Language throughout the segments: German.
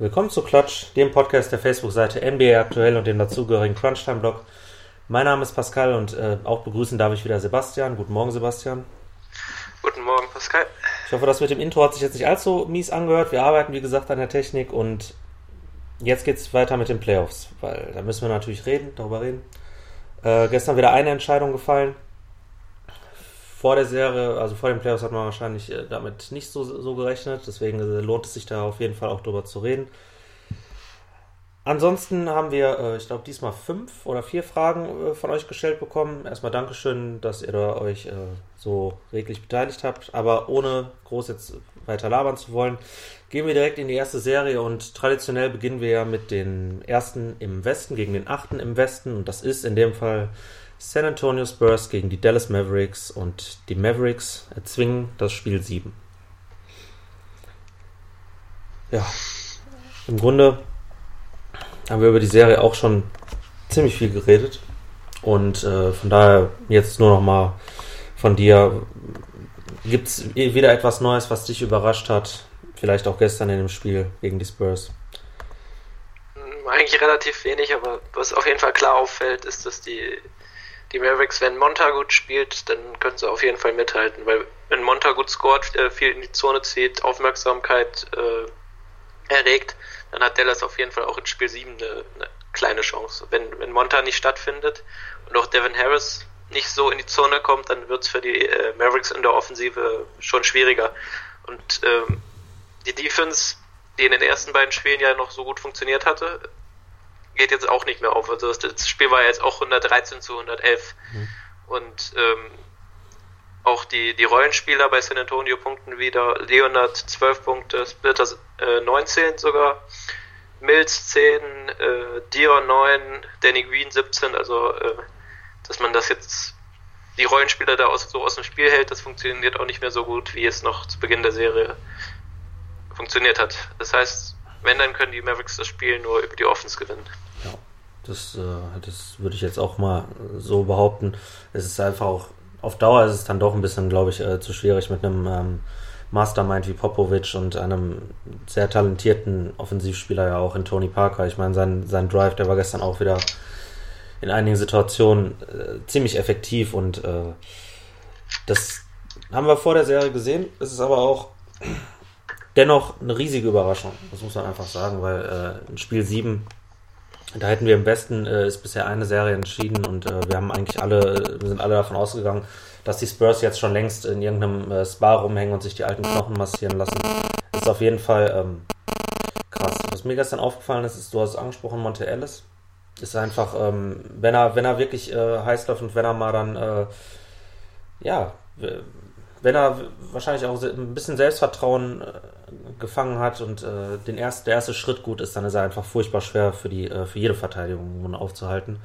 Willkommen zu Klatsch, dem Podcast der Facebook-Seite NBA aktuell und dem dazugehörigen Crunchtime-Blog. Mein Name ist Pascal und äh, auch begrüßen darf ich wieder Sebastian. Guten Morgen, Sebastian. Guten Morgen, Pascal. Ich hoffe, das mit dem Intro hat sich jetzt nicht allzu mies angehört. Wir arbeiten, wie gesagt, an der Technik und jetzt geht es weiter mit den Playoffs, weil da müssen wir natürlich reden, darüber reden. Äh, gestern wieder eine Entscheidung gefallen. Vor der Serie, also vor den Playoffs hat man wahrscheinlich äh, damit nicht so, so gerechnet, deswegen äh, lohnt es sich da auf jeden Fall auch drüber zu reden. Ansonsten haben wir, äh, ich glaube, diesmal fünf oder vier Fragen von euch gestellt bekommen. Erstmal Dankeschön, dass ihr da euch so reglich beteiligt habt. Aber ohne groß jetzt weiter labern zu wollen, gehen wir direkt in die erste Serie und traditionell beginnen wir ja mit den ersten im Westen gegen den achten im Westen und das ist in dem Fall San Antonio Spurs gegen die Dallas Mavericks und die Mavericks erzwingen das Spiel 7. Ja, im Grunde haben wir über die Serie auch schon ziemlich viel geredet und äh, von daher jetzt nur noch mal von dir. Gibt es wieder etwas Neues, was dich überrascht hat? Vielleicht auch gestern in dem Spiel gegen die Spurs? Eigentlich relativ wenig, aber was auf jeden Fall klar auffällt, ist, dass die die Mavericks, wenn Monta gut spielt, dann können sie auf jeden Fall mithalten, weil wenn Monta gut scoret, äh, viel in die Zone zieht, Aufmerksamkeit äh, erregt, dann hat Dallas auf jeden Fall auch in Spiel 7 eine, eine kleine Chance. Wenn, wenn Monta nicht stattfindet und auch Devin Harris nicht so in die Zone kommt, dann wird es für die äh, Mavericks in der Offensive schon schwieriger. Und ähm, die Defense, die in den ersten beiden Spielen ja noch so gut funktioniert hatte, geht jetzt auch nicht mehr auf. Also das Spiel war jetzt auch 113 zu 111. Mhm. Und ähm, auch die, die Rollenspieler bei San Antonio punkten wieder. Leonard 12 Punkte, Splitter äh, 19 sogar. Mills 10, äh, Dion 9, Danny Green 17. Also, äh, dass man das jetzt, die Rollenspieler da aus, so aus dem Spiel hält, das funktioniert auch nicht mehr so gut, wie es noch zu Beginn der Serie funktioniert hat. Das heißt, wenn, dann können die Mavericks das Spiel nur über die Offense gewinnen. Ja, das, äh, das würde ich jetzt auch mal so behaupten. Es ist einfach auch, auf Dauer ist es dann doch ein bisschen, glaube ich, äh, zu schwierig mit einem ähm, Mastermind wie Popovic und einem sehr talentierten Offensivspieler ja auch in Tony Parker. Ich meine, sein, sein Drive, der war gestern auch wieder in einigen Situationen äh, ziemlich effektiv und das haben wir vor der Serie gesehen. Es ist aber auch dennoch eine riesige Überraschung. Das muss man einfach sagen, weil äh, in Spiel 7, da hätten wir im Westen, äh, ist bisher eine Serie entschieden und äh, wir haben eigentlich alle, wir sind alle davon ausgegangen, dass die Spurs jetzt schon längst in irgendeinem äh, Spa rumhängen und sich die alten Knochen massieren lassen. Ist auf jeden Fall ähm, krass. Was mir gestern aufgefallen ist, ist, du hast es angesprochen, Monte Ellis. Ist einfach, ähm, wenn er, wenn er wirklich äh, heiß läuft und wenn er mal dann, äh, ja, wenn er wahrscheinlich auch ein bisschen Selbstvertrauen äh, gefangen hat und äh, den erst, der erste Schritt gut ist, dann ist er einfach furchtbar schwer für, die, äh, für jede Verteidigung aufzuhalten.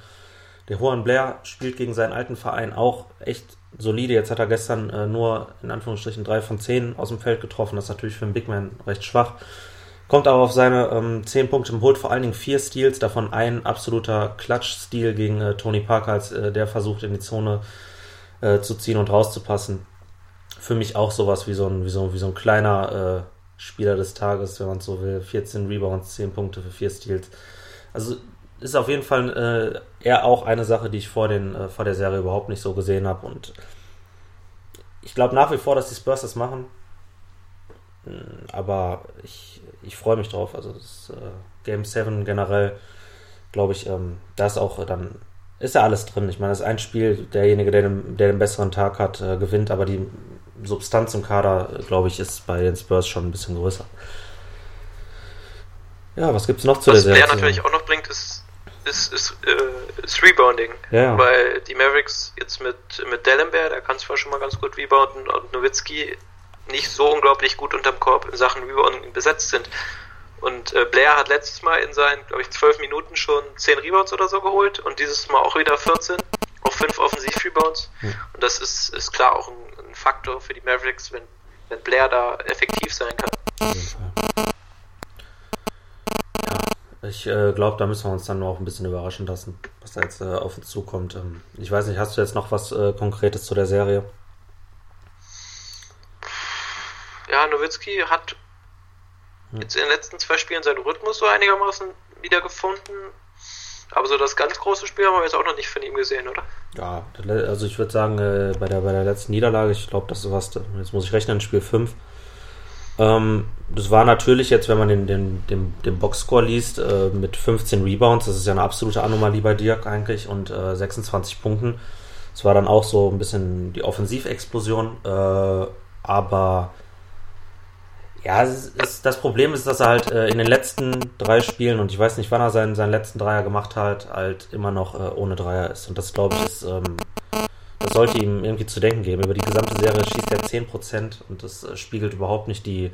Der Juan Blair spielt gegen seinen alten Verein auch echt solide. Jetzt hat er gestern äh, nur in Anführungsstrichen drei von zehn aus dem Feld getroffen. Das ist natürlich für einen Big Man recht schwach. Kommt aber auf seine ähm, zehn Punkte und holt vor allen Dingen vier Steals, davon ein absoluter Klatsch-Stil gegen äh, Tony Parker, als äh, der versucht in die Zone äh, zu ziehen und rauszupassen für mich auch sowas wie so ein, wie so, wie so ein kleiner äh, Spieler des Tages, wenn man so will. 14 Rebounds, 10 Punkte für 4 Steals. Also ist auf jeden Fall äh, eher auch eine Sache, die ich vor, den, äh, vor der Serie überhaupt nicht so gesehen habe. Und ich glaube nach wie vor, dass die Spurs das machen. Hm, aber ich, ich freue mich drauf. Also das, äh, Game 7 generell, glaube ich, ähm, da ist auch dann ist ja alles drin. Ich meine, das ist ein Spiel, derjenige, der den, der den besseren Tag hat, äh, gewinnt, aber die Substanz im Kader, glaube ich, ist bei den Spurs schon ein bisschen größer. Ja, was gibt es noch zu was der Serie? Was der natürlich auch noch bringt, ist, ist, ist, äh, ist Rebounding. Ja. Weil die Mavericks jetzt mit, mit Dellenberg, der kann zwar schon mal ganz gut rebounden, und Nowitzki nicht so unglaublich gut unterm Korb in Sachen Rebounding besetzt sind. Und äh, Blair hat letztes Mal in seinen, glaube ich, zwölf Minuten schon zehn Rebounds oder so geholt und dieses Mal auch wieder 14, auch fünf Offensiv-Rebounds. Hm. Und das ist, ist klar auch ein Faktor für die Mavericks, wenn, wenn Blair da effektiv sein kann. Ja, ich äh, glaube, da müssen wir uns dann auch ein bisschen überraschen lassen, was da jetzt äh, auf uns zukommt. Ähm, ich weiß nicht, hast du jetzt noch was äh, Konkretes zu der Serie? Ja, Nowitzki hat hm. jetzt in den letzten zwei Spielen seinen Rhythmus so einigermaßen wiedergefunden. Aber so das ganz große Spiel haben wir jetzt auch noch nicht von ihm gesehen, oder? Ja, also ich würde sagen, äh, bei, der, bei der letzten Niederlage, ich glaube, das war jetzt muss ich rechnen, Spiel 5. Ähm, das war natürlich jetzt, wenn man den, den, den, den Boxscore liest, äh, mit 15 Rebounds, das ist ja eine absolute Anomalie bei Dirk eigentlich, und äh, 26 Punkten. Es war dann auch so ein bisschen die Offensivexplosion, äh, aber ja, ist, das Problem ist, dass er halt äh, in den letzten drei Spielen, und ich weiß nicht, wann er seinen, seinen letzten Dreier gemacht hat, halt immer noch äh, ohne Dreier ist. Und das, glaube ich, ist, ähm, das sollte ihm irgendwie zu denken geben. Über die gesamte Serie schießt er 10% und das äh, spiegelt überhaupt nicht die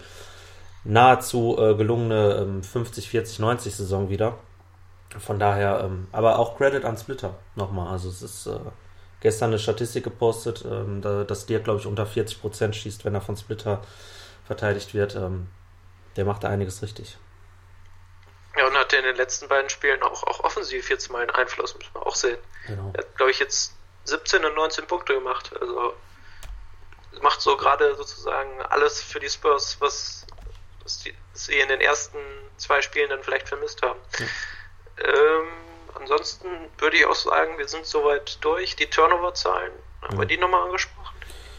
nahezu äh, gelungene ähm, 50, 40, 90 Saison wieder. Von daher, ähm, aber auch Credit an Splitter nochmal. Also es ist äh, gestern eine Statistik gepostet, ähm, da, dass der, glaube ich, unter 40% schießt, wenn er von Splitter verteidigt wird, ähm, der macht da einiges richtig. Ja, und hatte in den letzten beiden Spielen auch, auch offensiv jetzt mal einen Einfluss, muss man auch sehen. Genau. Er hat, glaube ich, jetzt 17 und 19 Punkte gemacht. Also macht so gerade sozusagen alles für die Spurs, was, was, die, was, sie in den ersten zwei Spielen dann vielleicht vermisst haben. Ja. Ähm, ansonsten würde ich auch sagen, wir sind soweit durch. Die Turnover-Zahlen, haben ja. wir die nochmal angesprochen?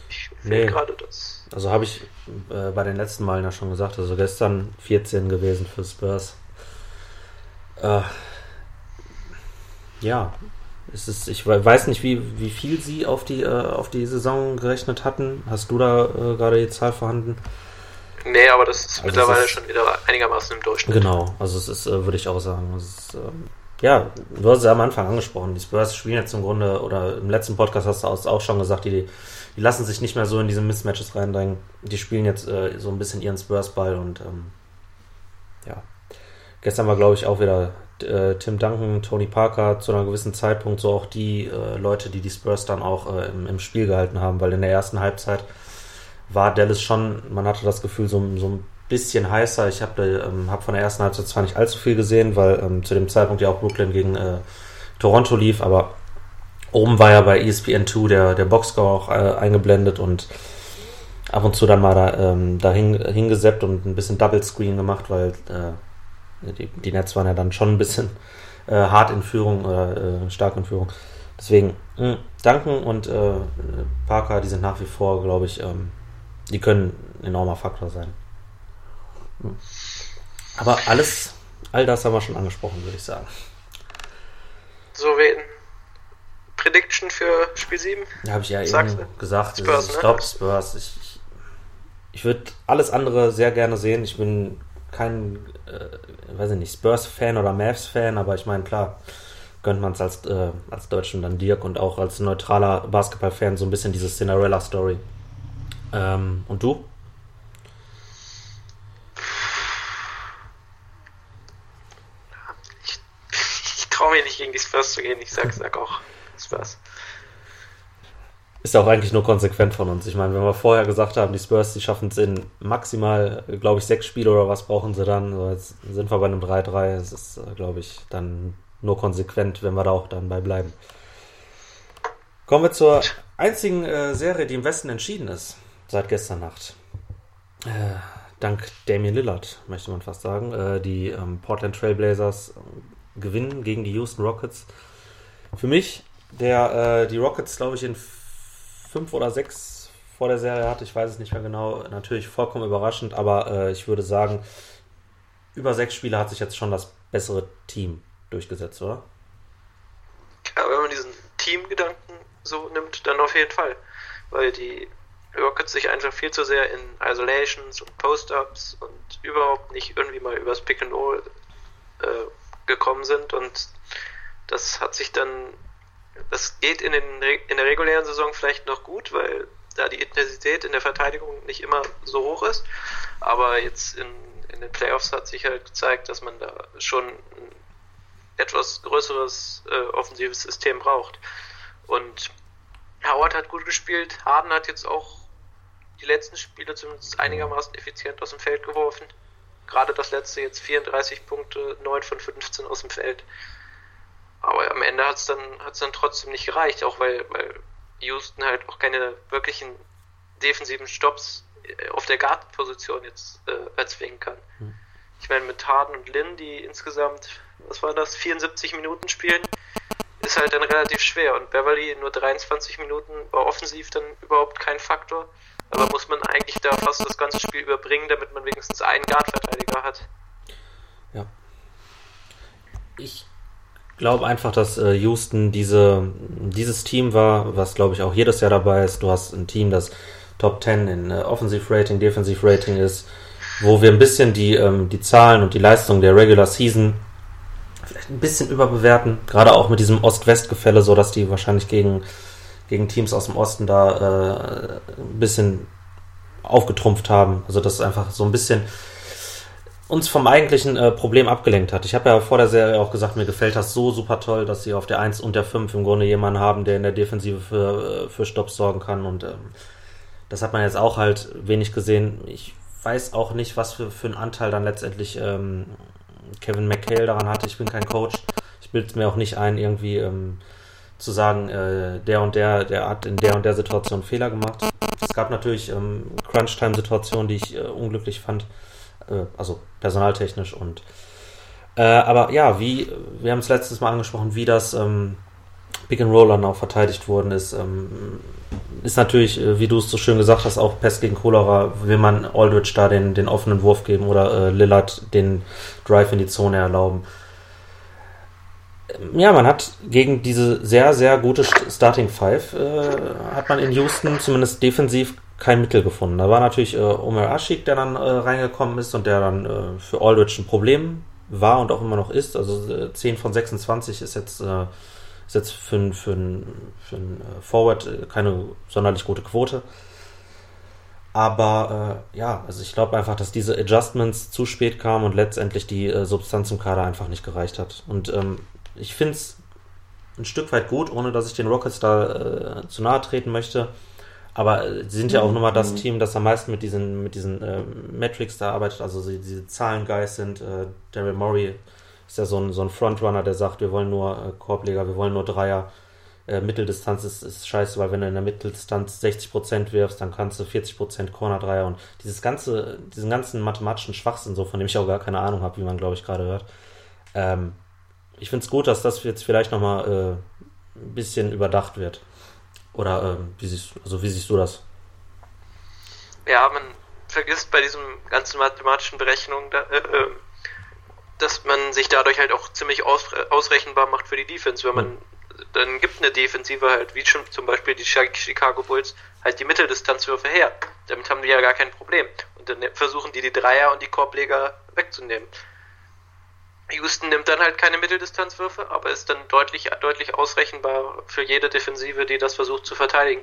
Ich nee. gerade das. Also habe ich äh, bei den letzten Malen ja schon gesagt, also gestern 14 gewesen für Spurs. Äh, ja, es ist, ich weiß nicht, wie, wie viel sie auf die, äh, auf die Saison gerechnet hatten. Hast du da äh, gerade die Zahl vorhanden? Nee, aber das ist also mittlerweile ist, schon wieder einigermaßen im Durchschnitt. Genau, also es ist, äh, würde ich auch sagen, ist, ähm, ja, du hast es ja am Anfang angesprochen, die Spurs spielen jetzt im Grunde, oder im letzten Podcast hast du auch schon gesagt, die, die lassen sich nicht mehr so in diese Mismatches reindrängen. Die spielen jetzt äh, so ein bisschen ihren Spurs-Ball und ähm, ja. Gestern war, glaube ich, auch wieder äh, Tim Duncan, Tony Parker zu einem gewissen Zeitpunkt so auch die äh, Leute, die die Spurs dann auch äh, im, im, Spiel gehalten haben, weil in der ersten Halbzeit war Dallas schon, man hatte das Gefühl, so, so ein bisschen heißer. Ich habe ähm, hab von der ersten Halbzeit zwar nicht allzu viel gesehen, weil ähm, zu dem Zeitpunkt ja auch Brooklyn gegen äh, Toronto lief, aber Oben war ja bei ESPN2 der, der Boxscore auch äh, eingeblendet und ab und zu dann mal da, ähm, da hin, hingeseppt und ein bisschen Double Screen gemacht, weil äh, die, die Nets waren ja dann schon ein bisschen äh, hart in Führung oder äh, stark in Führung. Deswegen mh, hm, Danken und äh, Parker, die sind nach wie vor, glaube ich, ähm, die können ein enormer Faktor sein. Aber alles, all das haben wir schon angesprochen, würde ich sagen. So, wen, Prediction für Spiel 7? Ja, habe ich ja Sagst eben du? gesagt. Spurs, ich ne? glaube Spurs. Ich, ich, ich würde alles andere sehr gerne sehen. Ich bin kein, äh, weiß ich nicht, Spurs-Fan oder Mavs-Fan, aber ich meine, klar, gönnt man es als, äh, als Deutschen dann Dirk und auch als neutraler Basketball-Fan so ein bisschen diese Cinderella-Story. Ähm, und du? Ich, ich traue mir nicht gegen die Spurs zu gehen. Ich sag, sag auch Spurs. Ist ja auch eigentlich nur konsequent von uns. Ich meine, wenn wir vorher gesagt haben, die Spurs, die schaffen es in maximal, glaube ich, sechs Spiele oder was brauchen sie dann. So, jetzt sind wir bei einem 3-3. Es ist, äh, glaube ich, dann nur konsequent, wenn wir da auch dann bei bleiben. Kommen wir zur einzigen äh, Serie, die im Westen entschieden ist, seit gestern Nacht. Äh, dank Damian Lillard, möchte man fast sagen. Äh, die ähm, Portland Trailblazers äh, gewinnen gegen die Houston Rockets. Für mich der äh, die Rockets, glaube ich, in fünf oder sechs vor der Serie hatte. Ich weiß es nicht mehr genau. Natürlich vollkommen überraschend, aber äh, ich würde sagen, über sechs Spiele hat sich jetzt schon das bessere Team durchgesetzt, oder? Ja, wenn man diesen Teamgedanken so nimmt, dann auf jeden Fall. Weil die Rockets sich einfach viel zu sehr in Isolations und Post-Ups und überhaupt nicht irgendwie mal übers Pick and Roll äh, gekommen sind und das hat sich dann das geht in, den, in der regulären Saison vielleicht noch gut, weil da die Intensität in der Verteidigung nicht immer so hoch ist. Aber jetzt in, in den Playoffs hat sich halt gezeigt, dass man da schon ein etwas größeres äh, offensives System braucht. Und Howard hat gut gespielt. Harden hat jetzt auch die letzten Spiele zumindest einigermaßen effizient aus dem Feld geworfen. Gerade das letzte jetzt 34 Punkte, 9 von 15 aus dem Feld. Aber am Ende hat es dann, hat's dann trotzdem nicht gereicht, auch weil, weil Houston halt auch keine wirklichen defensiven Stops äh, auf der Guard-Position jetzt äh, erzwingen kann. Hm. Ich meine, mit Harden und Lynn, die insgesamt, was war das, 74 Minuten spielen, ist halt dann relativ schwer. Und Beverly nur 23 Minuten war offensiv dann überhaupt kein Faktor. Aber muss man eigentlich da fast das ganze Spiel überbringen, damit man wenigstens einen Guard-Verteidiger hat. Ja. Ich glaube einfach, dass äh, Houston diese, dieses Team war, was glaube ich auch jedes Jahr dabei ist. Du hast ein Team, das Top 10 in äh, Offensiv-Rating, Defensiv-Rating ist, wo wir ein bisschen die, ähm, die Zahlen und die Leistung der Regular Season vielleicht ein bisschen überbewerten. Gerade auch mit diesem Ost-West-Gefälle, so dass die wahrscheinlich gegen, gegen Teams aus dem Osten da äh, ein bisschen aufgetrumpft haben. Also das ist einfach so ein bisschen uns vom eigentlichen äh, Problem abgelenkt hat. Ich habe ja vor der Serie auch gesagt, mir gefällt das so super toll, dass sie auf der 1 und der 5 im Grunde jemanden haben, der in der Defensive für, äh, für Stops sorgen kann. Und ähm, das hat man jetzt auch halt wenig gesehen. Ich weiß auch nicht, was für, für einen Anteil dann letztendlich ähm, Kevin McHale daran hatte. Ich bin kein Coach. Ich bilde mir auch nicht ein, irgendwie ähm, zu sagen, äh, der und der, der hat in der und der Situation Fehler gemacht. Es gab natürlich ähm, Crunch-Time-Situationen, die ich äh, unglücklich fand äh, also personaltechnisch und äh, aber ja, wie, wir haben es letztes Mal angesprochen, wie das ähm, Pick and Roll dann auch verteidigt worden ist, ähm, ist natürlich, äh, wie du es so schön gesagt hast, auch Pest gegen Cholera, will man Aldridge da den, den offenen Wurf geben oder äh, Lillard den Drive in die Zone erlauben. Ja, man hat gegen diese sehr, sehr gute Starting Five, äh, hat man in Houston zumindest defensiv kein Mittel gefunden. Da war natürlich äh, Omer Ashik, der dann äh, reingekommen ist und der dann äh, für Aldridge ein Problem war und auch immer noch ist. Also äh, 10 von 26 ist jetzt, äh, ist jetzt für, für, für ein äh, Forward äh, keine sonderlich gute Quote. Aber äh, ja, also ich glaube einfach, dass diese Adjustments zu spät kamen und letztendlich die äh, Substanz im Kader einfach nicht gereicht hat. Und ähm, ich finde es ein Stück weit gut, ohne dass ich den Rockets da äh, zu nahe treten möchte aber äh, sie sind ja auch mhm. nochmal das mhm. Team, das am meisten mit diesen, mit diesen äh, Metrics da arbeitet, also sie, diese Zahlengeist sind. Äh, Daryl Murray ist ja so ein, so ein Frontrunner, der sagt, wir wollen nur äh, Korbleger, wir wollen nur Dreier. Äh, Mitteldistanz ist, ist scheiße, weil wenn du in der Mitteldistanz 60% wirfst, dann kannst du 40% Corner-Dreier und dieses ganze, diesen ganzen mathematischen Schwachsinn, so von dem ich auch gar keine Ahnung habe, wie man glaube ich gerade hört. Ähm, ich finde es gut, dass das jetzt vielleicht nochmal äh, ein bisschen überdacht wird. Oder ähm, wie, siehst, also wie siehst du das? Ja, man vergisst bei diesen ganzen mathematischen Berechnungen, da, äh, äh, dass man sich dadurch halt auch ziemlich aus, ausrechenbar macht für die Defense. Wenn man, mhm. dann gibt eine Defensive halt, wie schon zum Beispiel die Chicago Bulls, halt die Mitteldistanzwürfe her. Damit haben die ja gar kein Problem. Und dann versuchen die die Dreier und die Korbleger wegzunehmen. Houston nimmt dann halt keine Mitteldistanzwürfe, aber ist dann deutlich, deutlich ausrechenbar für jede Defensive, die das versucht zu verteidigen.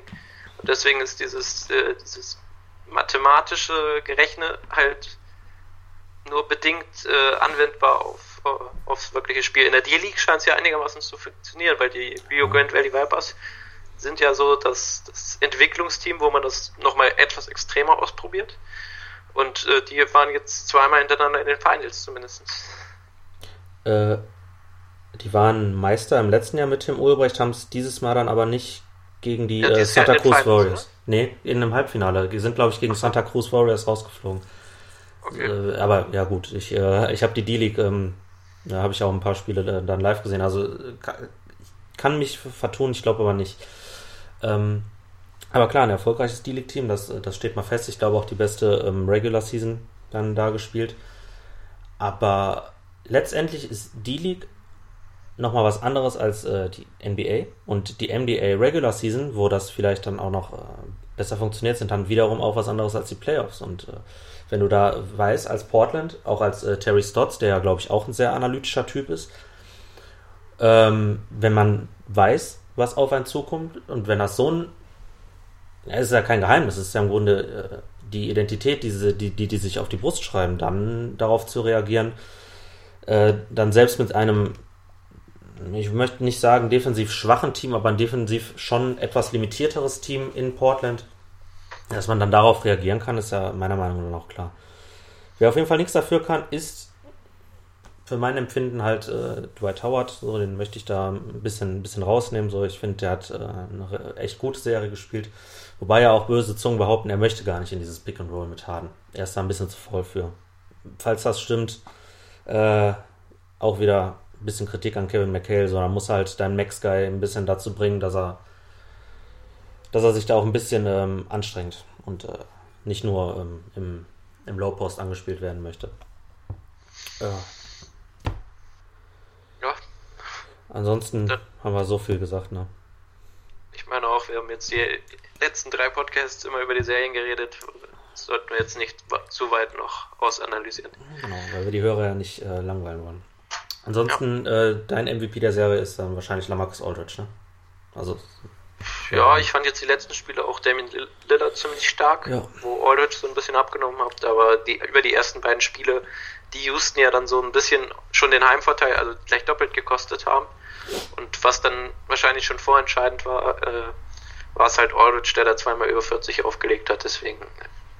Und deswegen ist dieses, äh, dieses mathematische Gerechne halt nur bedingt äh, anwendbar auf, äh, aufs wirkliche Spiel. In der D-League scheint es ja einigermaßen zu funktionieren, weil die Rio Grande Valley Vipers sind ja so das, das Entwicklungsteam, wo man das nochmal etwas extremer ausprobiert. Und äh, die waren jetzt zweimal hintereinander in den Finals zumindest. Äh, die waren Meister im letzten Jahr mit Tim Ulbrecht, haben es dieses Mal dann aber nicht gegen die ja, äh, Santa Cruz Finals, Warriors. Oder? Nee, in einem Halbfinale. Die sind, glaube ich, gegen Santa Cruz Warriors rausgeflogen. Okay. Äh, aber ja gut, ich, äh, ich habe die D-League, ähm, da habe ich auch ein paar Spiele äh, dann live gesehen. Also kann, kann mich vertun, ich glaube aber nicht. Ähm, aber klar, ein erfolgreiches D-League-Team, das, das steht mal fest. Ich glaube auch die beste ähm, Regular Season dann da gespielt. Aber letztendlich ist die League nochmal was anderes als äh, die NBA und die NBA Regular Season, wo das vielleicht dann auch noch äh, besser funktioniert, sind dann wiederum auch was anderes als die Playoffs. Und äh, wenn du da weißt, als Portland, auch als äh, Terry Stotts, der ja glaube ich auch ein sehr analytischer Typ ist, ähm, wenn man weiß, was auf einen zukommt und wenn das so ein, es ist ja kein Geheimnis, es ist ja im Grunde äh, die Identität, diese, die, die, die sich auf die Brust schreiben, dann darauf zu reagieren, äh, dann selbst mit einem, ich möchte nicht sagen defensiv schwachen Team, aber ein defensiv schon etwas limitierteres Team in Portland, dass man dann darauf reagieren kann, ist ja meiner Meinung nach auch klar. Wer auf jeden Fall nichts dafür kann, ist für mein Empfinden halt äh, Dwight Howard. So, den möchte ich da ein bisschen, ein bisschen rausnehmen. So, ich finde, der hat äh, eine echt gute Serie gespielt. Wobei ja auch böse Zungen behaupten, er möchte gar nicht in dieses Pick and Roll mit Harden. Er ist da ein bisschen zu voll für. falls das stimmt, äh, auch wieder ein bisschen Kritik an Kevin McHale, sondern muss halt deinen Max-Guy ein bisschen dazu bringen, dass er, dass er sich da auch ein bisschen ähm, anstrengt und äh, nicht nur ähm, im, im Low-Post angespielt werden möchte. Ja. Ja. Ansonsten Dann- haben wir so viel gesagt, ne? Ich meine auch, wir haben jetzt die letzten drei Podcasts immer über die Serien geredet. Das sollten wir jetzt nicht zu weit noch ausanalysieren. Genau, weil wir die Hörer ja nicht äh, langweilen wollen. Ansonsten, äh, dein MVP der Serie ist dann wahrscheinlich Lamarcus Aldridge, ne? Also, Ja, ich fand jetzt die letzten Spiele auch Damien Lill- Lillard ziemlich stark, Ja. wo Aldridge so ein bisschen abgenommen hat, aber die, über die ersten beiden Spiele, die Houston ja dann so ein bisschen schon den Heimvorteil, also gleich doppelt gekostet haben. Und was dann wahrscheinlich schon vorentscheidend war, äh, war es halt Aldridge, der da zweimal über 40 aufgelegt hat, deswegen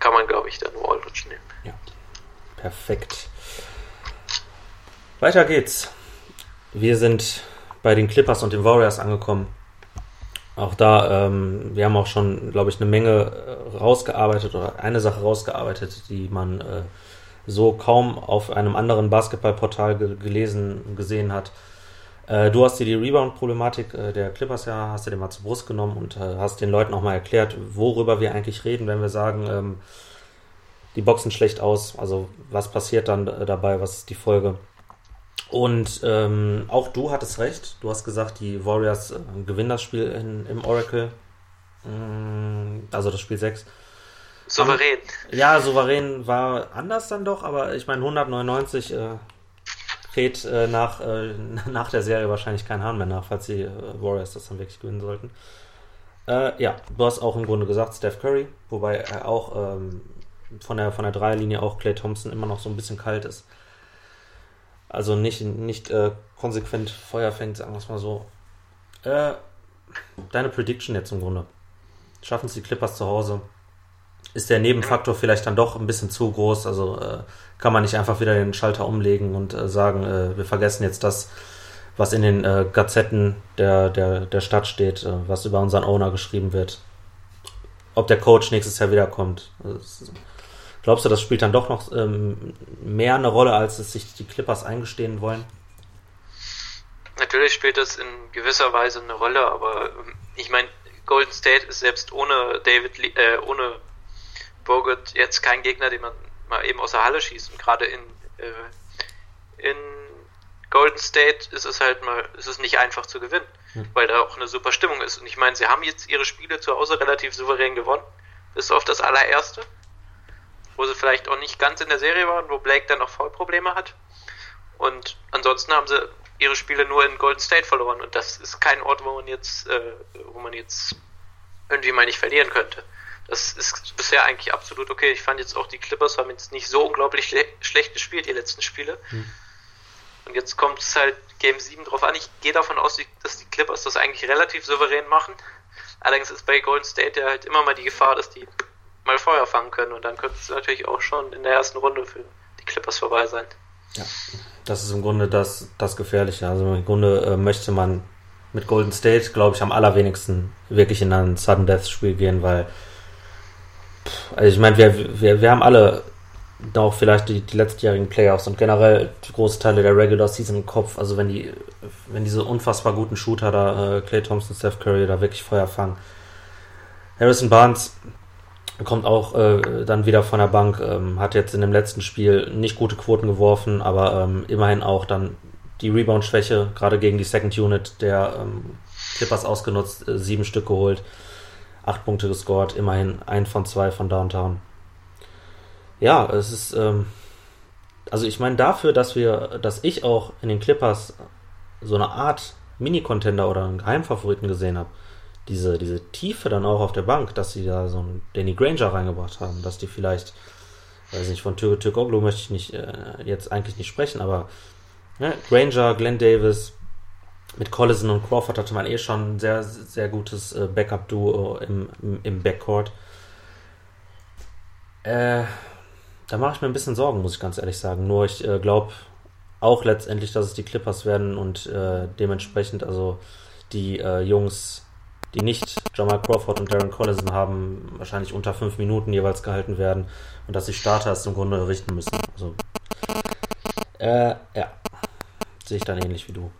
kann man, glaube ich, dann Aldridge nehmen. ja. Perfekt. Weiter geht's. Wir sind bei den Clippers und den Warriors angekommen. Auch da, ähm, wir haben auch schon, glaube ich, eine Menge äh, rausgearbeitet oder eine Sache rausgearbeitet, die man äh, so kaum auf einem anderen Basketballportal ge gelesen, gesehen hat. Äh, du hast dir die Rebound-Problematik äh, der Clippers ja, hast du dir mal zur Brust genommen und äh, hast den Leuten auch mal erklärt, worüber wir eigentlich reden, wenn wir sagen, ähm, die boxen schlecht aus. Also was passiert dann äh, dabei, was ist die Folge? Und ähm, auch du hattest recht. Du hast gesagt, die Warriors äh, gewinnen das Spiel in, im Oracle. Mm, Also das Spiel 6. Souverän. Ja, souverän war anders dann doch, aber ich meine 199 äh, kräht äh, nach, äh, nach der Serie wahrscheinlich kein Hahn mehr nach, falls die äh, Warriors das dann wirklich gewinnen sollten. Äh, ja, du hast auch im Grunde gesagt Steph Curry, wobei er auch ähm, von der von der Dreierlinie auch Clay Thompson immer noch so ein bisschen kalt ist. Also nicht, nicht äh, konsequent Feuer fängt, sagen wir es mal so. Äh, deine Prediction jetzt im Grunde. Schaffen es die Clippers zu Hause? Ist der Nebenfaktor vielleicht dann doch ein bisschen zu groß? Also äh, kann man nicht einfach wieder den Schalter umlegen und äh, sagen, äh, wir vergessen jetzt das, was in den äh, Gazetten der, der, der Stadt steht, äh, was über unseren Owner geschrieben wird. Ob der Coach nächstes Jahr wiederkommt. Das, glaubst du, das spielt dann doch noch ähm, mehr eine Rolle, als es sich die Clippers eingestehen wollen? Natürlich spielt das in gewisser Weise eine Rolle, aber ähm, ich meine, Golden State ist selbst ohne David, äh, ohne Bogut jetzt kein Gegner, den man mal eben aus der Halle schießt. Und gerade in, äh, in Golden State ist es halt mal, ist es nicht einfach zu gewinnen, Hm. weil da auch eine super Stimmung ist. Und ich meine, sie haben jetzt ihre Spiele zu Hause relativ souverän gewonnen, bis auf das allererste, wo sie vielleicht auch nicht ganz in der Serie waren, wo Blake dann noch Foulprobleme hat. Und ansonsten haben sie ihre Spiele nur in Golden State verloren und das ist kein Ort, wo man jetzt, äh, wo man jetzt irgendwie mal nicht verlieren könnte. Das ist bisher eigentlich absolut okay. Ich fand jetzt auch die Clippers haben jetzt nicht so unglaublich schle schlecht gespielt, die letzten Spiele. Hm. Und jetzt kommt es halt Game 7 drauf an. Ich gehe davon aus, dass die Clippers das eigentlich relativ souverän machen. Allerdings ist bei Golden State ja halt immer mal die Gefahr, dass die mal Feuer fangen können und dann könnte es natürlich auch schon in der ersten Runde für die Clippers vorbei sein. Ja, das ist im Grunde das, das Gefährliche. Also im Grunde äh, möchte man mit Golden State, glaube ich, am allerwenigsten wirklich in ein Sudden Death Spiel gehen, weil also ich meine, wir, wir, wir haben alle auch vielleicht die, die letztjährigen Playoffs und generell große Teile der Regular Season im Kopf. Also wenn die, wenn diese unfassbar guten Shooter da, äh, Clay Thompson, Steph Curry, da wirklich Feuer fangen. Harrison Barnes kommt auch äh, dann wieder von der Bank, ähm, hat jetzt in dem letzten Spiel nicht gute Quoten geworfen, aber ähm, immerhin auch dann die Rebound-Schwäche, gerade gegen die Second Unit der ähm, Clippers ausgenutzt, äh, sieben Stück geholt, acht Punkte gescored, immerhin ein von zwei von Downtown. Ja, es ist, ähm, also ich meine dafür, dass wir, dass ich auch in den Clippers so eine Art Mini-Contender oder einen Geheimfavoriten gesehen habe, diese, diese Tiefe dann auch auf der Bank, dass sie da so einen Danny Granger reingebracht haben, dass die vielleicht, weiß nicht, von Türk Türkoglu möchte ich nicht äh, jetzt eigentlich nicht sprechen, aber ne, Granger, Glenn Davis, mit Collison und Crawford hatte man eh schon ein sehr, sehr gutes äh, Backup-Duo im, im, Backcourt. Äh, da mache ich mir ein bisschen Sorgen, muss ich ganz ehrlich sagen. Nur ich äh, glaube auch letztendlich, dass es die Clippers werden und äh, dementsprechend also die äh, Jungs die nicht Jamal Crawford und Darren Collison haben, wahrscheinlich unter fünf Minuten jeweils gehalten werden und dass die Starter es im Grunde richten müssen. Also, äh, ja, sehe ich dann ähnlich wie du.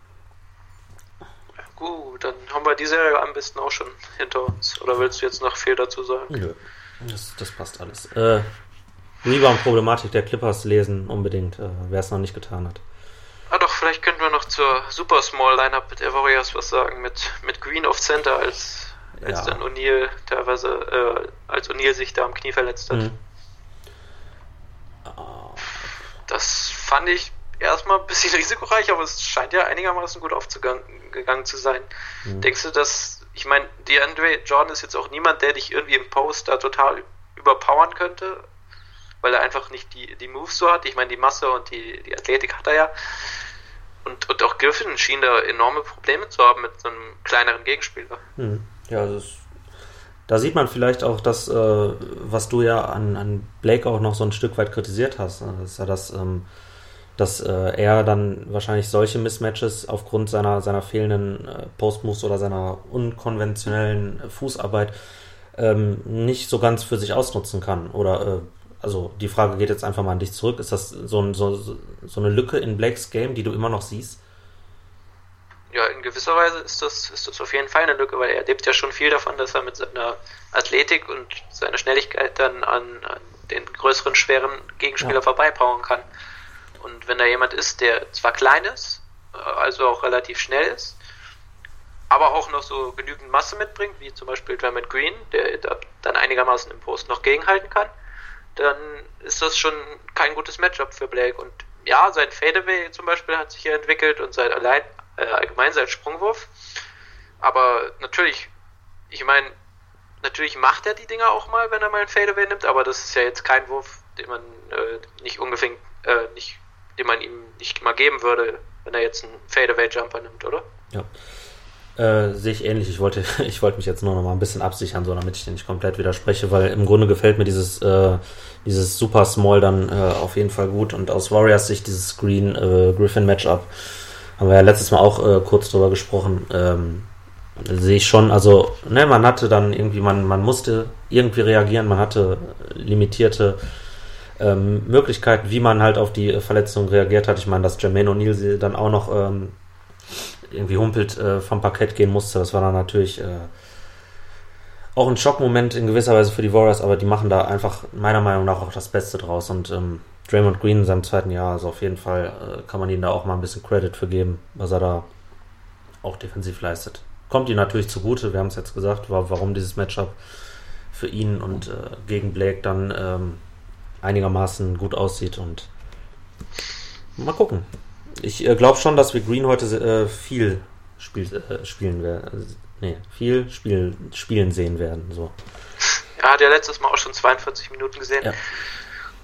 Gut, dann haben wir die Serie am besten auch schon hinter uns. Oder willst du jetzt noch viel dazu sagen? Nö, das, das passt alles. Äh, Rebound-Problematik der Clippers lesen unbedingt, äh, wer es noch nicht getan hat. Ah doch, vielleicht könnten wir noch zur Super Small Lineup der Warriors was sagen, mit, mit Green of Center, als, als ja. dann O'Neal teilweise, äh, als O'Neal sich da am Knie verletzt hat. Mhm. Das fand ich erstmal ein bisschen risikoreich, aber es scheint ja einigermaßen gut aufgegangen zu sein. Mhm. Denkst du, dass, ich meine, DeAndre Jordan ist jetzt auch niemand, der dich irgendwie im Post da total überpowern könnte, weil er einfach nicht die, die Moves so hat. Ich meine, die Masse und die, die Athletik hat er ja. Und, und auch Griffin schien da enorme Probleme zu haben mit so einem kleineren Gegenspieler. Hm. Ja, das, da sieht man vielleicht auch das, äh, was du ja an, an Blake auch noch so ein Stück weit kritisiert hast. Das ist ja das, ähm, dass äh, er dann wahrscheinlich solche Mismatches aufgrund seiner, seiner fehlenden äh, Postmoves oder seiner unkonventionellen Fußarbeit ähm, nicht so ganz für sich ausnutzen kann oder äh, also die Frage geht jetzt einfach mal an dich zurück. Ist das so, so, so eine Lücke in Blakes Game, die du immer noch siehst? Ja, in gewisser Weise ist das, ist das auf jeden Fall eine Lücke, weil er lebt ja schon viel davon, dass er mit seiner Athletik und seiner Schnelligkeit dann an, an den größeren, schweren Gegenspieler ja. vorbeipowern kann. Und wenn da jemand ist, der zwar klein ist, also auch relativ schnell ist, aber auch noch so genügend Masse mitbringt, wie zum Beispiel Draymond Green, der dann einigermaßen im Post noch gegenhalten kann, dann ist das schon kein gutes Matchup für Blake. Und ja, sein Fadeaway zum Beispiel hat sich hier entwickelt und sein allein, äh, allgemein sein Sprungwurf. Aber natürlich, ich meine, natürlich macht er die Dinger auch mal, wenn er mal ein Fadeaway nimmt, aber das ist ja jetzt kein Wurf, den man äh, nicht ungefähr, äh, nicht, den man ihm nicht mal geben würde, wenn er jetzt einen Fadeaway-Jumper nimmt, oder? Ja. Äh, sehe ich ähnlich. Ich wollte, ich wollte mich jetzt nur noch mal ein bisschen absichern, so damit ich dir nicht komplett widerspreche, weil im Grunde gefällt mir dieses, äh, dieses Super Small dann äh, auf jeden Fall gut und aus Warriors Sicht dieses Screen äh, Griffin Matchup haben wir ja letztes Mal auch äh, kurz drüber gesprochen. Ähm, sehe ich schon, also ne, man hatte dann irgendwie, man, man musste irgendwie reagieren, man hatte limitierte ähm, Möglichkeiten, wie man halt auf die Verletzung reagiert hat. Ich meine, dass Jermaine O'Neal dann auch noch ähm, irgendwie humpelt äh, vom Parkett gehen musste. Das war dann natürlich äh, auch ein Schockmoment in gewisser Weise für die Warriors, aber die machen da einfach meiner Meinung nach auch das Beste draus. Und ähm, Draymond Green in seinem zweiten Jahr, also auf jeden Fall äh, kann man ihm da auch mal ein bisschen Credit für geben, was er da auch defensiv leistet. Kommt ihm natürlich zugute, wir haben es jetzt gesagt, war, warum dieses Matchup für ihn und äh, gegen Blake dann ähm, einigermaßen gut aussieht und mal gucken ich äh, glaube schon, dass wir Green heute äh, viel spiel, äh, spielen werden. Also, nee, viel Spiel, spielen sehen werden. So. Ja, hat ja letztes Mal auch schon 42 Minuten gesehen. Ja.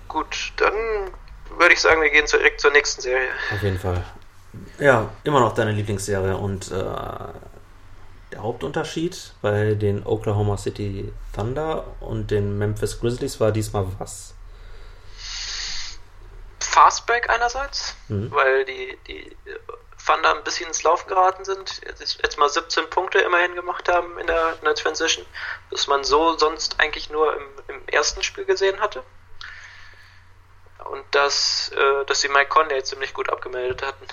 Gut, dann würde ich sagen, wir gehen direkt zur nächsten Serie. Auf jeden Fall. Ja, immer noch deine Lieblingsserie und äh, der Hauptunterschied bei den Oklahoma City Thunder und den Memphis Grizzlies war diesmal was? Fastback einerseits, mhm. weil die, die Thunder ein bisschen ins Laufen geraten sind, jetzt mal 17 Punkte immerhin gemacht haben in der, in der Transition, was man so sonst eigentlich nur im, im ersten Spiel gesehen hatte. Und dass, äh, dass sie Mike Conley ziemlich gut abgemeldet hatten.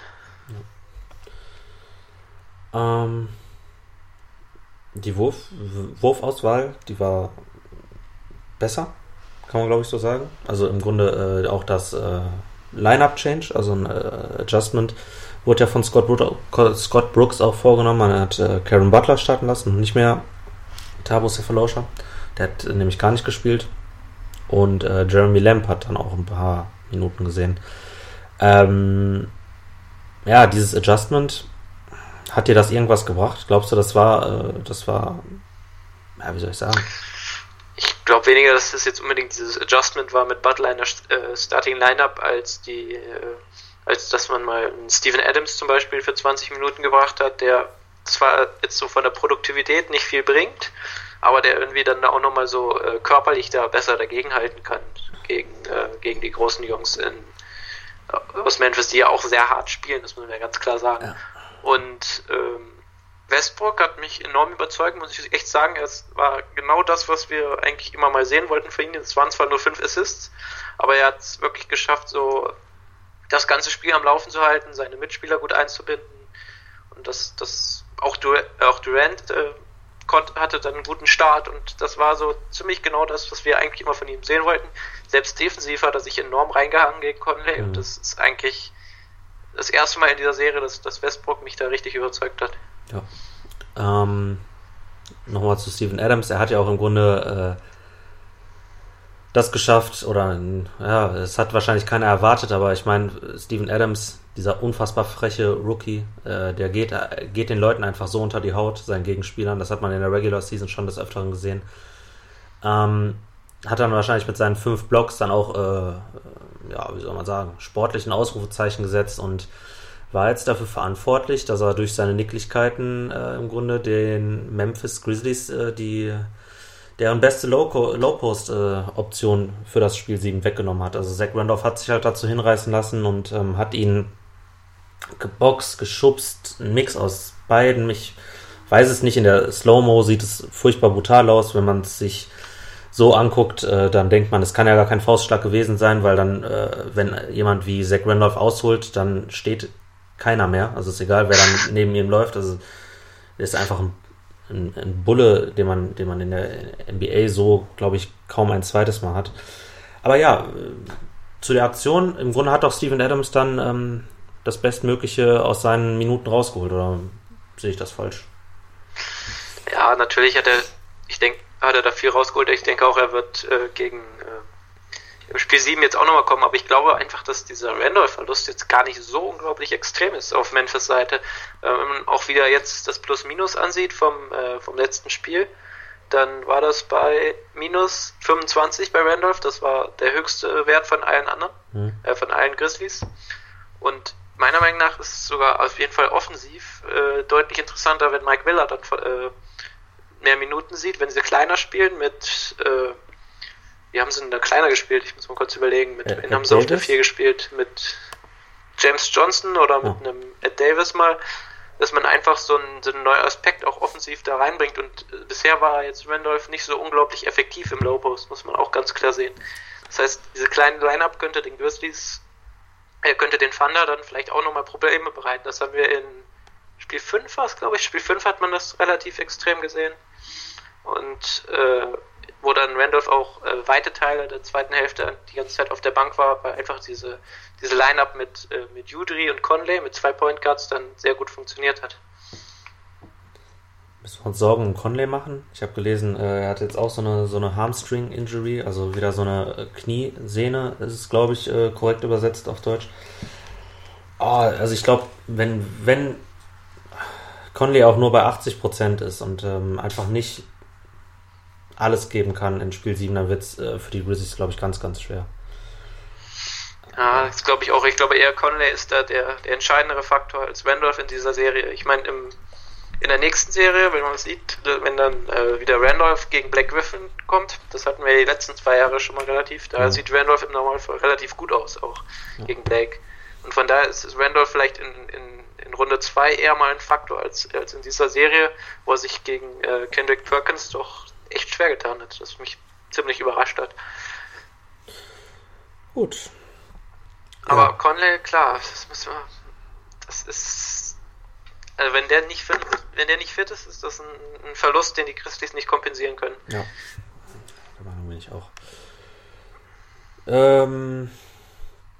Ähm, die Wurf, Wurfauswahl, die war besser, kann man glaube ich so sagen. Also im Grunde äh, auch das äh, Line-Up-Change, also ein äh, Adjustment, wurde ja von Scott, Bro Scott Brooks auch vorgenommen. Man hat äh, Karen Butler starten lassen, nicht mehr Tabo Cephalosha. Der hat äh, nämlich gar nicht gespielt. Und äh, Jeremy Lamb hat dann auch ein paar Minuten gesehen. Ähm, ja, dieses Adjustment, hat dir das irgendwas gebracht? Glaubst du, das war, äh, das war, ja, wie soll ich sagen? Ich glaube weniger, dass das jetzt unbedingt dieses Adjustment war mit Butler in der äh, Starting Lineup, als die, äh, als dass man mal einen Steven Adams zum Beispiel für 20 Minuten gebracht hat, der zwar jetzt so von der Produktivität nicht viel bringt, aber der irgendwie dann auch nochmal so äh, körperlich da besser dagegenhalten kann gegen, äh, gegen die großen Jungs in, aus Memphis, die ja auch sehr hart spielen, das muss man ja ganz klar sagen. Ja. Und ähm, Westbrook hat mich enorm überzeugt, muss ich echt sagen. Es war genau das, was wir eigentlich immer mal sehen wollten für ihn. Es waren zwar nur fünf Assists, aber er hat es wirklich geschafft, so das ganze Spiel am Laufen zu halten, seine Mitspieler gut einzubinden und das, das auch, Dur auch Durant äh, hatte dann einen guten Start und das war so ziemlich genau das, was wir eigentlich immer von ihm sehen wollten. Selbst defensiv hat er sich enorm reingehangen gegen Conley mhm. und das ist eigentlich das erste Mal in dieser Serie, dass, dass Westbrook mich da richtig überzeugt hat. Ja. Ähm, Nochmal zu Steven Adams. Er hat ja auch im Grunde äh, das geschafft, oder ja, es hat wahrscheinlich keiner erwartet, aber ich meine, Steven Adams, dieser unfassbar freche Rookie, äh, der geht, äh, geht den Leuten einfach so unter die Haut, seinen Gegenspielern. Das hat man in der Regular Season schon des Öfteren gesehen. Ähm, hat dann wahrscheinlich mit seinen fünf Blocks dann auch, äh, ja, wie soll man sagen, sportlichen Ausrufezeichen gesetzt und war jetzt dafür verantwortlich, dass er durch seine Nicklichkeiten äh, im Grunde den Memphis Grizzlies äh, die deren beste Low-Post-Option äh, für das Spiel 7 weggenommen hat. Also Zach Randolph hat sich halt dazu hinreißen lassen und ähm, hat ihn geboxt, geschubst, ein Mix aus beiden. Ich weiß es nicht, in der Slow-Mo sieht es furchtbar brutal aus, wenn man es sich so anguckt, äh, dann denkt man, es kann ja gar kein Faustschlag gewesen sein, weil dann, äh, wenn jemand wie Zach Randolph ausholt, dann steht keiner mehr. Also es ist egal, wer dann neben ihm läuft. Also ist einfach ein, ein, ein, Bulle, den man, den man in der NBA so, glaube ich, kaum ein zweites Mal hat. Aber ja, zu der Aktion, im Grunde hat doch Steven Adams dann ähm, das Bestmögliche aus seinen Minuten rausgeholt, oder sehe ich das falsch? Ja, natürlich hat er, ich denke, hat er da viel rausgeholt. Ich denke auch, er wird äh, gegen äh, im Spiel 7 jetzt auch nochmal kommen, aber ich glaube einfach, dass dieser Randolph-Verlust jetzt gar nicht so unglaublich extrem ist auf Memphis Seite. Ähm, wenn man auch wieder jetzt das Plus-Minus ansieht vom, äh, vom letzten Spiel, dann war das bei minus 25 bei Randolph, das war der höchste Wert von allen anderen, mhm. äh, von allen Grizzlies. Und meiner Meinung nach ist es sogar auf jeden Fall offensiv äh, deutlich interessanter, wenn Mike Miller dann äh, mehr Minuten sieht, wenn sie kleiner spielen mit äh, wie haben sie denn da kleiner gespielt? Ich muss mal kurz überlegen. Mit äh, wen haben sie auf der 4 gespielt? Mit James Johnson oder mit oh. einem Ed Davis mal? Dass man einfach so einen, so einen neuen Aspekt auch offensiv da reinbringt. Und äh, bisher war jetzt Randolph nicht so unglaublich effektiv im Low Post, muss man auch ganz klar sehen. Das heißt, diese kleine Line-Up könnte den Grizzlies, er könnte den Thunder dann vielleicht auch nochmal Probleme bereiten. Das haben wir in Spiel 5 war es, glaube ich. Spiel 5 hat man das relativ extrem gesehen. Und äh, wo dann Randolph auch äh, weite Teile der zweiten Hälfte die ganze Zeit auf der Bank war, weil einfach diese, diese Line-Up mit, äh, mit Udry und Conley, mit zwei Point Guards, dann sehr gut funktioniert hat. Müssen wir uns Sorgen um Conley machen? Ich habe gelesen, äh, er hat jetzt auch so eine, so eine Hamstring-Injury, also wieder so eine äh, Kniesehne, ist es, glaube ich, äh, korrekt übersetzt auf Deutsch. Oh, also ich glaube, wenn, wenn Conley auch nur bei 80% ist und ähm, einfach nicht alles geben kann in Spiel 7, dann wird es äh, für die Grizzlies, glaube ich, ganz, ganz schwer. Ja, das glaube ich auch. Ich glaube eher Conley ist da der, der entscheidendere Faktor als Randolph in dieser Serie. Ich meine, in der nächsten Serie, wenn man es sieht, wenn dann äh, wieder Randolph gegen Black Griffin kommt, das hatten wir die letzten zwei Jahre schon mal relativ, da mhm. sieht Randolph im Normalfall relativ gut aus, auch ja. gegen Blake. Und von daher ist Randolph vielleicht in, in, in Runde 2 eher mal ein Faktor als, als in dieser Serie, wo er sich gegen äh, Kendrick Perkins doch echt schwer getan hat, das mich ziemlich überrascht hat. Gut. Aber ja. Conley, klar, das müssen wir. Das ist. Also wenn der nicht fit, wenn der nicht fit ist, ist das ein, ein Verlust, den die Christis nicht kompensieren können. Ja. Da machen wir nicht auch. Ähm,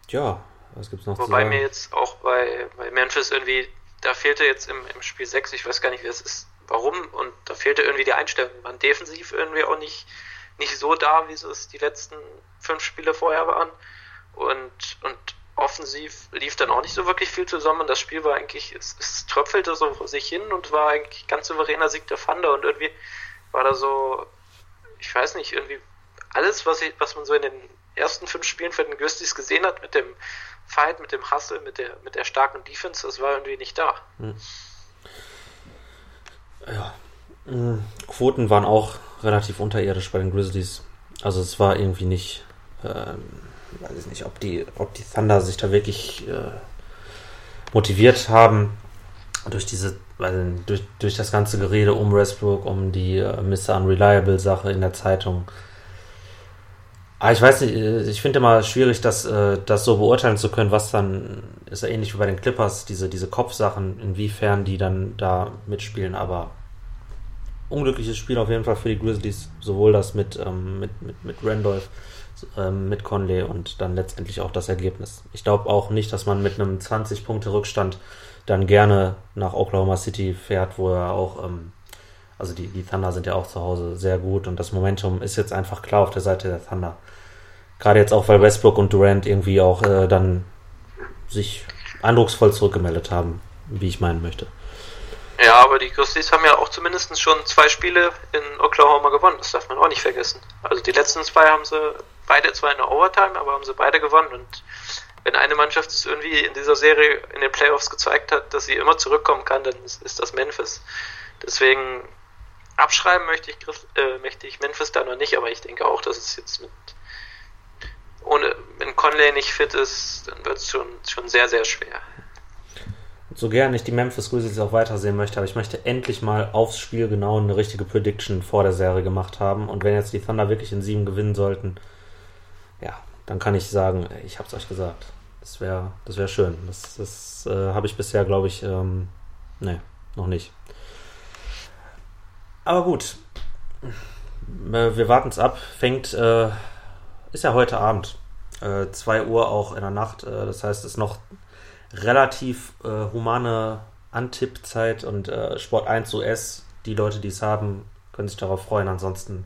ja, was gibt's noch Wobei mir jetzt auch bei, bei Memphis irgendwie, da fehlte jetzt im, im Spiel 6, ich weiß gar nicht, wie es ist, warum. Und da fehlte irgendwie die Einstellung. Man defensiv irgendwie auch nicht, nicht so da, wie es die letzten fünf Spiele vorher waren. Und, und offensiv lief dann auch nicht so wirklich viel zusammen. Das Spiel war eigentlich, es, es tröpfelte so vor sich hin und war eigentlich ganz souveräner Sieg der Thunder. Und irgendwie war da so, ich weiß nicht, irgendwie alles, was, ich, was man so in den ersten fünf Spielen für den Güstis gesehen hat, mit dem Fight, mit dem Hustle, mit der, mit der starken Defense, das war irgendwie nicht da. Hm. Ja. Hm, Quoten waren auch relativ unterirdisch bei den Grizzlies. Also es war irgendwie nicht, ähm, weiß ich nicht, ob die, ob die Thunder sich da wirklich äh, motiviert haben. durch diese, weil durch, durch das ganze Gerede um Westbrook, um die äh, Mr. Unreliable Sache in der Zeitung. Aber ich weiß nicht, äh, ich finde immer schwierig, das, äh, das so beurteilen zu können, was dann ist ja ähnlich wie bei den Clippers, diese, diese Kopfsachen, inwiefern die dann da mitspielen, aber unglückliches Spiel auf jeden Fall für die Grizzlies, sowohl das mit, ähm, mit, mit, mit Randolph, ähm, mit Conley und dann letztendlich auch das Ergebnis. Ich glaube auch nicht, dass man mit einem 20-Punkte-Rückstand dann gerne nach Oklahoma City fährt, wo er auch, ähm, also die, die Thunder sind ja auch zu Hause sehr gut und das Momentum ist jetzt einfach klar auf der Seite der Thunder. Gerade jetzt auch, weil Westbrook und Durant irgendwie auch äh, dann sich eindrucksvoll zurückgemeldet haben, wie ich meinen möchte. Ja, aber die Grizzlies haben ja auch zumindest schon zwei Spiele in Oklahoma gewonnen. Das darf man auch nicht vergessen. Also die letzten zwei haben sie beide zwar in der Overtime, aber haben sie beide gewonnen. Und wenn eine Mannschaft es irgendwie in dieser Serie in den Playoffs gezeigt hat, dass sie immer zurückkommen kann, dann ist, ist das Memphis. Deswegen abschreiben möchte ich, äh, möchte ich Memphis da noch nicht, aber ich denke auch, dass es jetzt mit ohne, wenn Conley nicht fit ist, dann wird es schon, schon sehr, sehr schwer. So gern ich die Memphis Grizzlies auch weitersehen möchte, aber ich möchte endlich mal aufs Spiel genau eine richtige Prediction vor der Serie gemacht haben. Und wenn jetzt die Thunder wirklich in sieben gewinnen sollten, ja, dann kann ich sagen, ich habe es euch gesagt. Das wäre das wär schön. Das, das äh, habe ich bisher, glaube ich, ähm, nee, noch nicht. Aber gut. Äh, wir warten es ab. Fängt, äh, ist ja heute Abend. 2 äh, Uhr auch in der Nacht. Äh, das heißt, es ist noch relativ äh, humane Antippzeit und Sport 1 US. Die Leute, die es haben, können sich darauf freuen. Ansonsten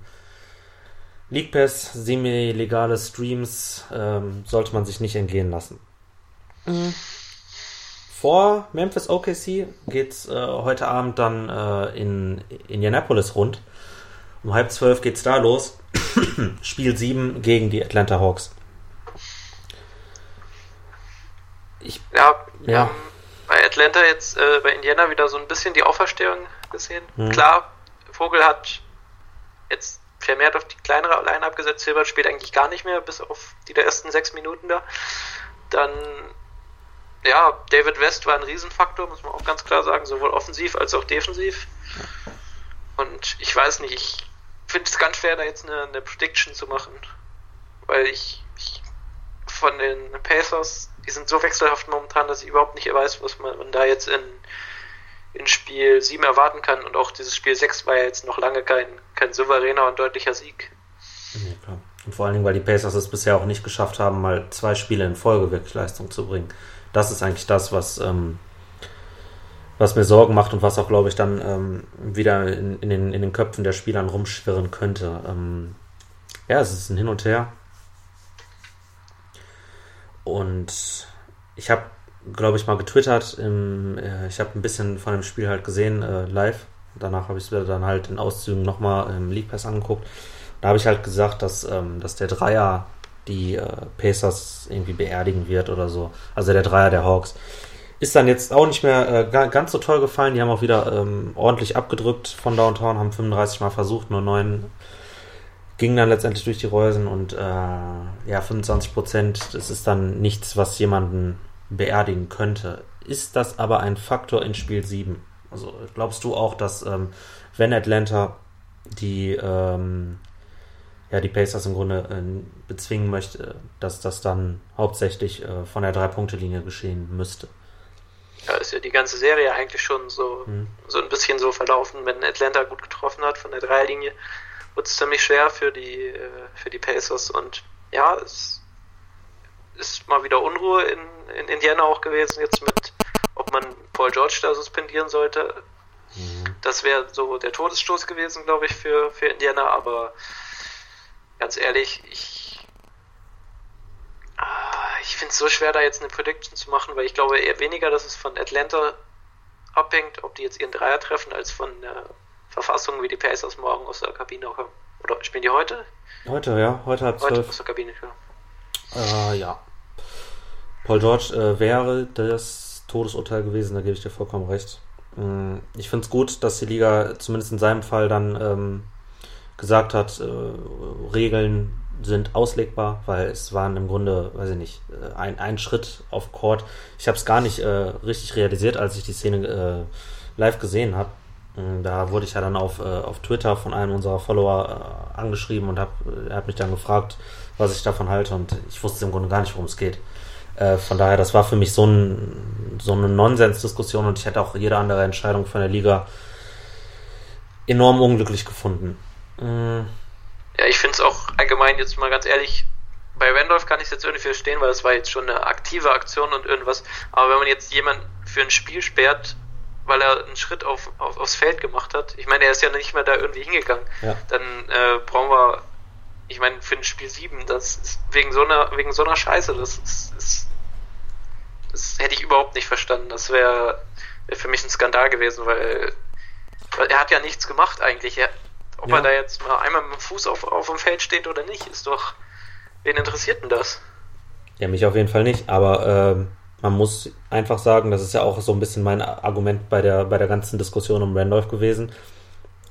League Pass, semi-legale Streams ähm, sollte man sich nicht entgehen lassen. Mhm. Vor Memphis OKC geht's äh, heute Abend dann äh, in Indianapolis rund. Um halb zwölf geht's da los. Spiel 7 gegen die Atlanta Hawks. Ich, ja, ja. Ähm, bei Atlanta jetzt, äh, bei Indiana wieder so ein bisschen die Auferstehung gesehen. Mhm. Klar, Vogel hat jetzt vermehrt auf die kleinere Line abgesetzt. Silber spielt eigentlich gar nicht mehr, bis auf die der ersten sechs Minuten da. Dann, ja, David West war ein Riesenfaktor, muss man auch ganz klar sagen, sowohl offensiv als auch defensiv. Und ich weiß nicht, ich finde es ganz schwer, da jetzt eine, eine Prediction zu machen, weil ich, ich von den Pacers, die sind so wechselhaft momentan, dass ich überhaupt nicht weiß, was man, man da jetzt in in Spiel 7 erwarten kann. Und auch dieses Spiel 6 war ja jetzt noch lange kein, kein souveräner und deutlicher Sieg. Ja. Und vor allen Dingen, weil die Pacers es bisher auch nicht geschafft haben, mal zwei Spiele in Folge wirklich Leistung zu bringen. Das ist eigentlich das, was, ähm, was mir Sorgen macht und was auch, glaube ich, dann ähm, wieder in, in, den, in den Köpfen der Spielern rumschwirren könnte. Ähm, ja, es ist ein Hin und Her. Und ich habe glaube ich, mal getwittert. Im, äh, ich habe ein bisschen von dem Spiel halt gesehen, äh, live. Danach habe ich es mir dann halt in Auszügen nochmal im League Pass angeguckt. Da habe ich halt gesagt, dass, ähm, dass der Dreier die äh, Pacers irgendwie beerdigen wird oder so. Also der Dreier der Hawks. Ist dann jetzt auch nicht mehr äh, ganz so toll gefallen. Die haben auch wieder ähm, ordentlich abgedrückt von Downtown, haben 35 Mal versucht, nur 9 ging dann letztendlich durch die Reusen und äh, ja, 25 Prozent, das ist dann nichts, was jemanden beerdigen könnte. Ist das aber ein Faktor in Spiel 7? Also glaubst du auch, dass ähm, wenn Atlanta die, ähm, ja, die Pacers im Grunde äh, bezwingen möchte, dass das dann hauptsächlich äh, von der Drei-Punkte-Linie geschehen müsste? Ja, ist ja die ganze Serie eigentlich schon so, hm. so ein bisschen so verlaufen. Wenn Atlanta gut getroffen hat von der Dreierlinie, wird es ziemlich schwer für die, äh, für die Pacers. Und ja, es ist mal wieder Unruhe in, in Indiana auch gewesen, jetzt mit, ob man Paul George da suspendieren sollte. Mhm. Das wäre so der Todesstoß gewesen, glaube ich, für, für Indiana, aber ganz ehrlich, ich, ich finde es so schwer, da jetzt eine Prediction zu machen, weil ich glaube eher weniger, dass es von Atlanta abhängt, ob die jetzt ihren Dreier treffen, als von der Verfassung, wie die Pacers morgen aus der Kabine kommen. Oder spielen die heute? Heute, ja. Heute hat Heute aus der Kabine, ja. Äh, ja. Paul George äh, wäre das Todesurteil gewesen, da gebe ich dir vollkommen recht. Mm, ich finde es gut, dass die Liga zumindest in seinem Fall dann ähm, gesagt hat, äh, Regeln sind auslegbar, weil es waren im Grunde, weiß ich nicht, äh, ein, ein Schritt auf Court. Ich habe es gar nicht äh, richtig realisiert, als ich die Szene äh, live gesehen habe. Mm, da wurde ich ja dann auf, äh, auf Twitter von einem unserer Follower äh, angeschrieben und hab, er hat mich dann gefragt, was ich davon halte und ich wusste im Grunde gar nicht, worum es geht. Äh, von daher, das war für mich so, ein, so eine Nonsensdiskussion und ich hätte auch jede andere Entscheidung von der Liga enorm unglücklich gefunden. Mm. Ja, ich finde es auch allgemein jetzt mal ganz ehrlich, bei Randolph kann ich es jetzt irgendwie verstehen, weil das war jetzt schon eine aktive Aktion und irgendwas. Aber wenn man jetzt jemanden für ein Spiel sperrt, weil er einen Schritt auf, auf, aufs Feld gemacht hat, ich meine, er ist ja nicht mehr da irgendwie hingegangen, ja. dann äh, brauchen wir, ich meine, für ein Spiel 7, das ist wegen so einer, wegen so einer Scheiße, das ist, ist das hätte ich überhaupt nicht verstanden. Das wäre wär für mich ein Skandal gewesen, weil, weil er hat ja nichts gemacht eigentlich. Er, ob ja. er da jetzt mal einmal mit dem Fuß auf, auf dem Feld steht oder nicht, ist doch. Wen interessiert denn das? Ja, mich auf jeden Fall nicht, aber äh, man muss einfach sagen, das ist ja auch so ein bisschen mein Argument bei der, bei der ganzen Diskussion um Randolph gewesen.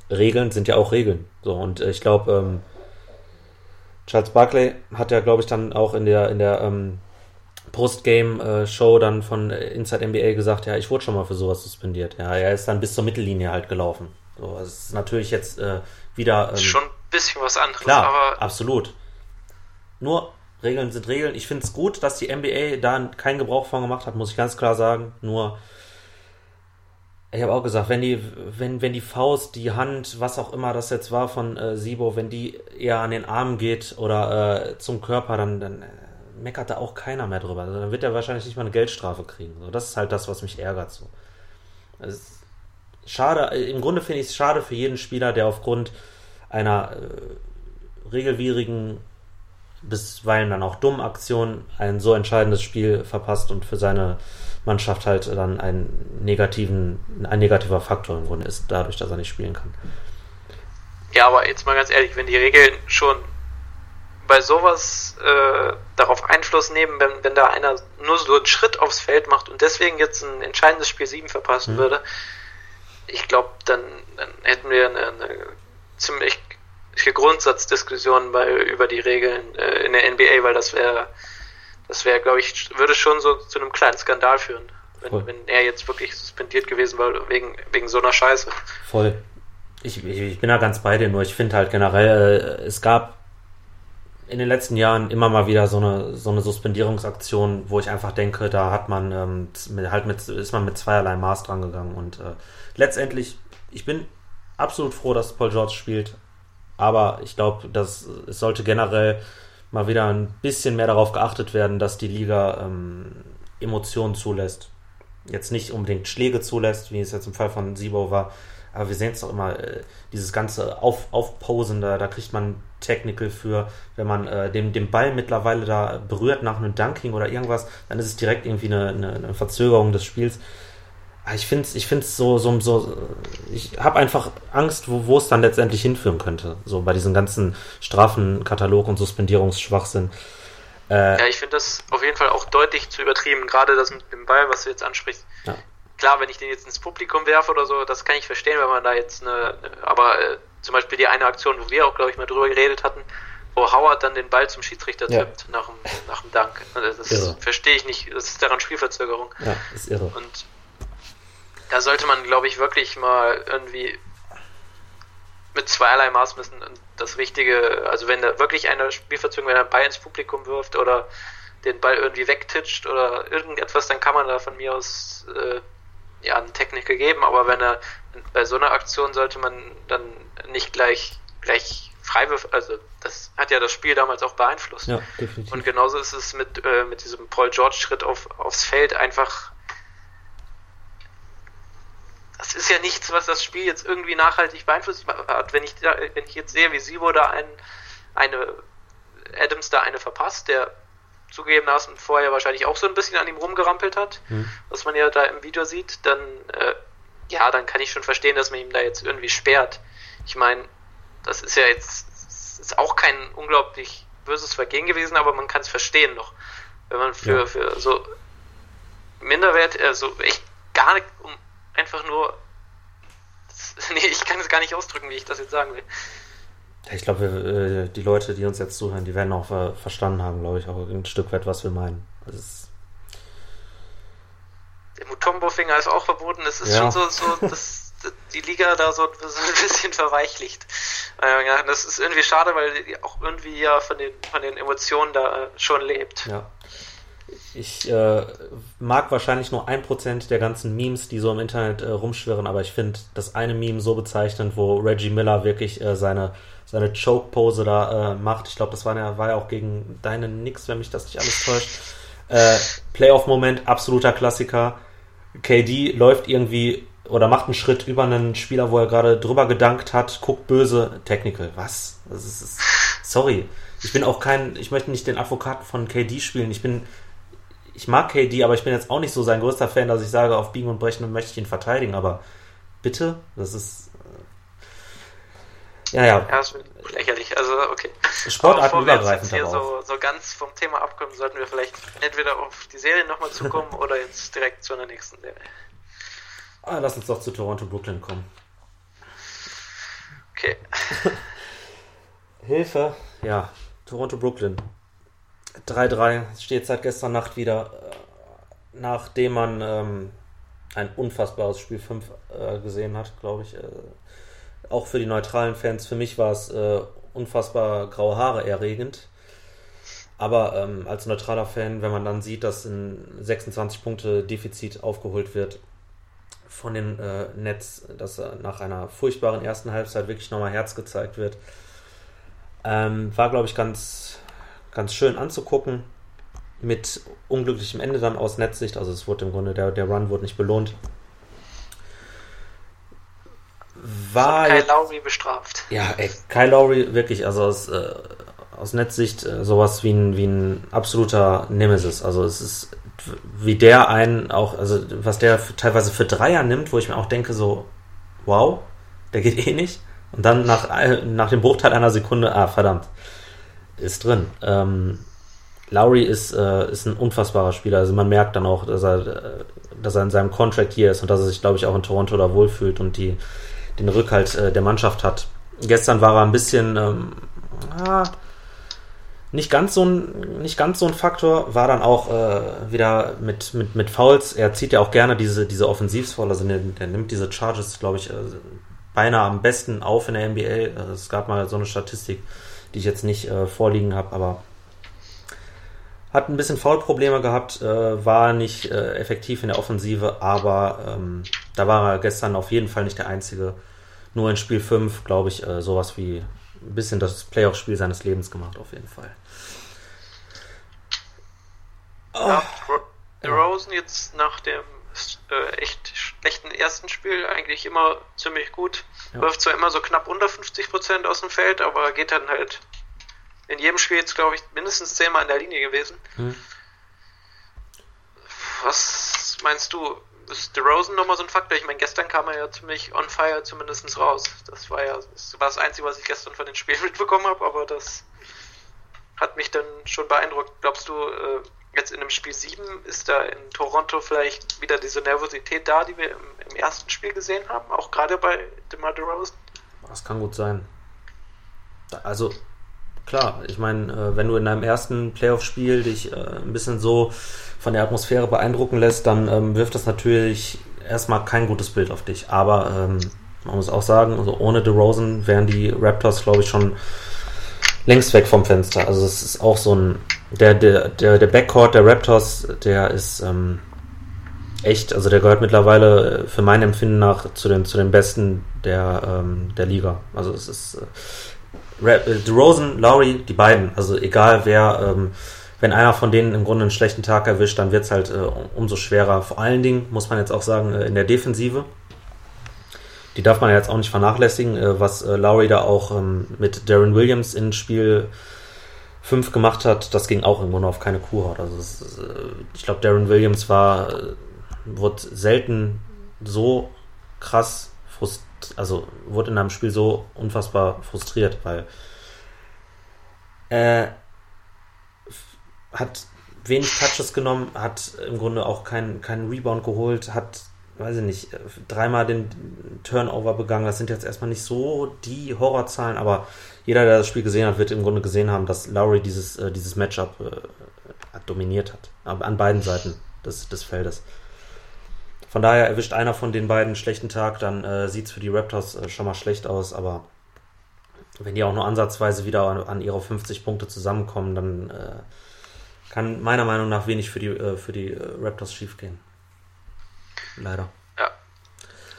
Regeln sind ja auch Regeln. So, und äh, ich glaube, ähm, Charles Barkley hat ja, glaube ich, dann auch in der, in der ähm, Postgame-Show dann von Inside NBA gesagt, ja, ich wurde schon mal für sowas suspendiert. Ja, er ist dann bis zur Mittellinie halt gelaufen. So, das ist natürlich jetzt äh, wieder. Ähm, schon ein bisschen was anderes, klar, aber. Absolut. Nur, Regeln sind Regeln. Ich finde es gut, dass die NBA da keinen Gebrauch von gemacht hat, muss ich ganz klar sagen. Nur, ich habe auch gesagt, wenn die, wenn, wenn die Faust, die Hand, was auch immer das jetzt war von äh, Sibo, wenn die eher an den Arm geht oder äh, zum Körper, dann, dann äh, meckert da auch keiner mehr drüber. Also dann wird er wahrscheinlich nicht mal eine Geldstrafe kriegen. So, das ist halt das, was mich ärgert. So. Schade, im Grunde finde ich es schade für jeden Spieler, der aufgrund einer äh, regelwidrigen, bisweilen dann auch dummen Aktion ein so entscheidendes Spiel verpasst und für seine Mannschaft halt dann einen negativen, ein negativer Faktor im Grunde ist, dadurch, dass er nicht spielen kann. Ja, aber jetzt mal ganz ehrlich, wenn die Regeln schon bei sowas äh, darauf Einfluss nehmen, wenn, wenn da einer nur so einen Schritt aufs Feld macht und deswegen jetzt ein entscheidendes Spiel 7 verpassen mhm. würde, ich glaube, dann, dann, hätten wir eine, eine ziemlich Grundsatzdiskussion bei, über die Regeln äh, in der NBA, weil das wäre, das wäre, glaube ich, würde schon so zu einem kleinen Skandal führen, wenn, wenn er jetzt wirklich suspendiert gewesen wäre wegen, wegen so einer Scheiße. Voll. Ich, ich, ich bin da ganz bei dir, nur ich finde halt generell, äh, es gab in den letzten Jahren immer mal wieder so eine, so eine Suspendierungsaktion, wo ich einfach denke, da hat man ähm, halt mit, ist man mit zweierlei Maß dran gegangen. Und äh, letztendlich, ich bin absolut froh, dass Paul George spielt, aber ich glaube, dass es sollte generell mal wieder ein bisschen mehr darauf geachtet werden, dass die Liga ähm, Emotionen zulässt. Jetzt nicht unbedingt Schläge zulässt, wie es jetzt im Fall von Sibo war, aber wir sehen es doch immer, äh, dieses ganze Auf, Aufposen, da, da kriegt man Technical für, wenn man äh, den, den Ball mittlerweile da berührt nach einem Dunking oder irgendwas, dann ist es direkt irgendwie eine, eine, eine Verzögerung des Spiels. Aber ich finde es ich find's so, so, so, ich habe einfach Angst, wo, wo es dann letztendlich hinführen könnte, so bei diesem ganzen Strafenkatalog und Suspendierungsschwachsinn. Äh, ja, ich finde das auf jeden Fall auch deutlich zu übertrieben, gerade das mit dem Ball, was du jetzt ansprichst. Ja klar, wenn ich den jetzt ins Publikum werfe oder so, das kann ich verstehen, wenn man da jetzt eine, aber äh, zum Beispiel die eine Aktion, wo wir auch, glaube ich, mal drüber geredet hatten, wo Howard dann den Ball zum Schiedsrichter ja. tippt nach dem, nach dem Dank. Also das verstehe ich nicht. Das ist daran Spielverzögerung. Ja, ist irre. Und da sollte man, glaube ich, wirklich mal irgendwie mit zweierlei Maß müssen das Richtige, also wenn da wirklich eine Spielverzögerung, wenn er einen Ball ins Publikum wirft oder den Ball irgendwie wegtitscht oder irgendetwas, dann kann man da von mir aus äh, ja, einen Techniker geben, aber wenn er bei so einer Aktion sollte man dann nicht gleich gleich Freiwürfe, also das hat ja das Spiel damals auch beeinflusst. Ja, definitiv. Und genauso ist es mit, äh, mit diesem Paul George-Schritt auf, aufs Feld einfach. Das ist ja nichts, was das Spiel jetzt irgendwie nachhaltig beeinflusst hat. Wenn ich, da, wenn ich jetzt sehe, wie Sibo da ein, eine Adams da eine verpasst, der zugegebenermaßen vorher wahrscheinlich auch so ein bisschen an ihm rumgerampelt hat, hm. was man ja da im Video sieht, dann äh, ja, dann kann ich schon verstehen, dass man ihm da jetzt irgendwie sperrt. Ich meine, das ist ja jetzt ist auch kein unglaublich böses Vergehen gewesen, aber man kann es verstehen noch, wenn man für, ja. für so Minderwert, also echt gar nicht, um einfach nur, nee, ich kann es gar nicht ausdrücken, wie ich das jetzt sagen will. Ich glaube, die Leute, die uns jetzt zuhören, die werden auch verstanden haben, glaube ich, auch ein Stück weit, was wir meinen. Also der Mutombo-Finger ist auch verboten. Es ist ja. schon so, so dass die Liga da so, so ein bisschen verweichlicht. Äh, ja, das ist irgendwie schade, weil die auch irgendwie ja von den, von den Emotionen da äh, schon lebt. Ja. Ich äh, mag wahrscheinlich nur ein Prozent der ganzen Memes, die so im Internet äh, rumschwirren, aber ich finde das eine Meme so bezeichnend, wo Reggie Miller wirklich äh, seine, seine Choke-Pose da äh, macht. Ich glaube, das war ja, war ja auch gegen deine Nix, wenn mich das nicht alles täuscht. Äh, Playoff-Moment, absoluter Klassiker. KD läuft irgendwie oder macht einen Schritt über einen Spieler, wo er gerade drüber gedankt hat, guckt böse, Technical. Was? Ist, sorry. Ich bin auch kein, ich möchte nicht den Advokaten von KD spielen. Ich bin, ich mag KD, aber ich bin jetzt auch nicht so sein größter Fan, dass ich sage, auf Biegen und Brechen möchte ich ihn verteidigen. Aber bitte, das ist, ja, ja. Ja, das ist lächerlich. Also, okay. Sportartenübergreifend. Wenn wir hier so, so ganz vom Thema abkommen, sollten wir vielleicht entweder auf die Serie nochmal zukommen oder jetzt direkt zu einer nächsten Serie. Ah, lass uns doch zu Toronto Brooklyn kommen. Okay. Hilfe. Ja, Toronto Brooklyn. 3-3 steht seit gestern Nacht wieder, äh, nachdem man ähm, ein unfassbares Spiel 5 äh, gesehen hat, glaube ich. Äh, auch für die neutralen Fans. Für mich war es äh, unfassbar graue Haare erregend. Aber ähm, als neutraler Fan, wenn man dann sieht, dass ein 26 Punkte Defizit aufgeholt wird, von den äh, Nets, dass nach einer furchtbaren ersten Halbzeit wirklich nochmal Herz gezeigt wird. Ähm, war, glaube ich, ganz, ganz schön anzugucken. Mit unglücklichem Ende dann aus Netzsicht. Also es wurde im Grunde, der, der Run wurde nicht belohnt. War Kyle Lowry bestraft. Ja, ey, Kyle Lowry wirklich, also aus, äh, aus Netzsicht äh, sowas wie ein, wie ein absoluter Nemesis. Also es ist wie der einen auch, also was der teilweise für Dreier nimmt, wo ich mir auch denke, so, wow, der geht eh nicht. Und dann nach, nach dem Bruchteil einer Sekunde, ah, verdammt, ist drin. Ähm, Lowry ist, äh, ist ein unfassbarer Spieler. Also man merkt dann auch, dass er, äh, dass er in seinem Contract hier ist und dass er sich, glaube ich, auch in Toronto da wohlfühlt und die, den Rückhalt äh, der Mannschaft hat. Gestern war er ein bisschen, ähm, ah, nicht ganz so ein, nicht ganz so ein Faktor, war dann auch äh, wieder mit, mit, mit Fouls. Er zieht ja auch gerne diese, diese Offensivsfoul, also der, der nimmt diese Charges, glaube ich, äh, beinahe am besten auf in der NBA. Also es gab mal so eine Statistik, die ich jetzt nicht äh, vorliegen habe, aber hat ein bisschen Foul-Probleme gehabt, äh, war nicht äh, effektiv in der Offensive, aber ähm, da war er gestern auf jeden Fall nicht der Einzige. Nur in Spiel 5, glaube ich, äh, sowas wie ein bisschen das Playoff-Spiel seines Lebens gemacht, auf jeden Fall. Oh. Ja, Rosen jetzt nach dem äh, echt schlechten ersten Spiel eigentlich immer ziemlich gut. Ja. Wirft zwar immer so knapp unter 50% aus dem Feld, aber geht dann halt in jedem Spiel jetzt, glaube ich, mindestens zehnmal in der Linie gewesen. Hm. Was meinst du? ist DeRozan nochmal so ein Faktor? Ich meine, gestern kam er ja ziemlich on fire zumindest raus. Das war ja das, war das Einzige, was ich gestern von den Spielen mitbekommen habe, aber das hat mich dann schon beeindruckt. Glaubst du, äh, jetzt in dem Spiel 7 ist da in Toronto vielleicht wieder diese Nervosität da, die wir im, im ersten Spiel gesehen haben, auch gerade bei DeMar DeRozan? Das kann gut sein. Also, klar, ich meine, äh, wenn du in deinem ersten Playoff-Spiel dich äh, ein bisschen so von der Atmosphäre beeindrucken lässt, dann ähm, wirft das natürlich erstmal kein gutes Bild auf dich. Aber ähm, man muss auch sagen, also ohne DeRozan wären die Raptors, glaube ich, schon längst weg vom Fenster. Also es ist auch so ein der der der, der Backcourt der Raptors, der ist ähm, echt, also der gehört mittlerweile äh, für mein Empfinden nach zu den zu den besten der ähm, der Liga. Also es ist äh, DeRozan, Lowry, die beiden. Also egal wer ähm, wenn einer von denen im Grunde einen schlechten Tag erwischt, dann wird es halt äh, umso schwerer. Vor allen Dingen muss man jetzt auch sagen, äh, in der Defensive. Die darf man jetzt auch nicht vernachlässigen, äh, was äh, Lowry da auch ähm, mit Darren Williams in Spiel 5 gemacht hat. Das ging auch im Grunde auf keine Kuhhaut. Also ist, äh, ich glaube, Darren Williams war, äh, wurde selten so krass frustriert, also wurde in einem Spiel so unfassbar frustriert, weil äh, hat wenig Touches genommen, hat im Grunde auch keinen kein Rebound geholt, hat weiß ich nicht, dreimal den Turnover begangen. Das sind jetzt erstmal nicht so die Horrorzahlen, aber jeder, der das Spiel gesehen hat, wird im Grunde gesehen haben, dass Lowry dieses, äh, dieses Matchup äh, dominiert hat. An beiden Seiten des, des Feldes. Von daher erwischt einer von den beiden einen schlechten Tag, dann äh, sieht es für die Raptors äh, schon mal schlecht aus, aber wenn die auch nur ansatzweise wieder an, an ihre 50 Punkte zusammenkommen, dann äh, kann meiner Meinung nach wenig für die, äh, für die äh, Raptors schiefgehen. Leider. Ja.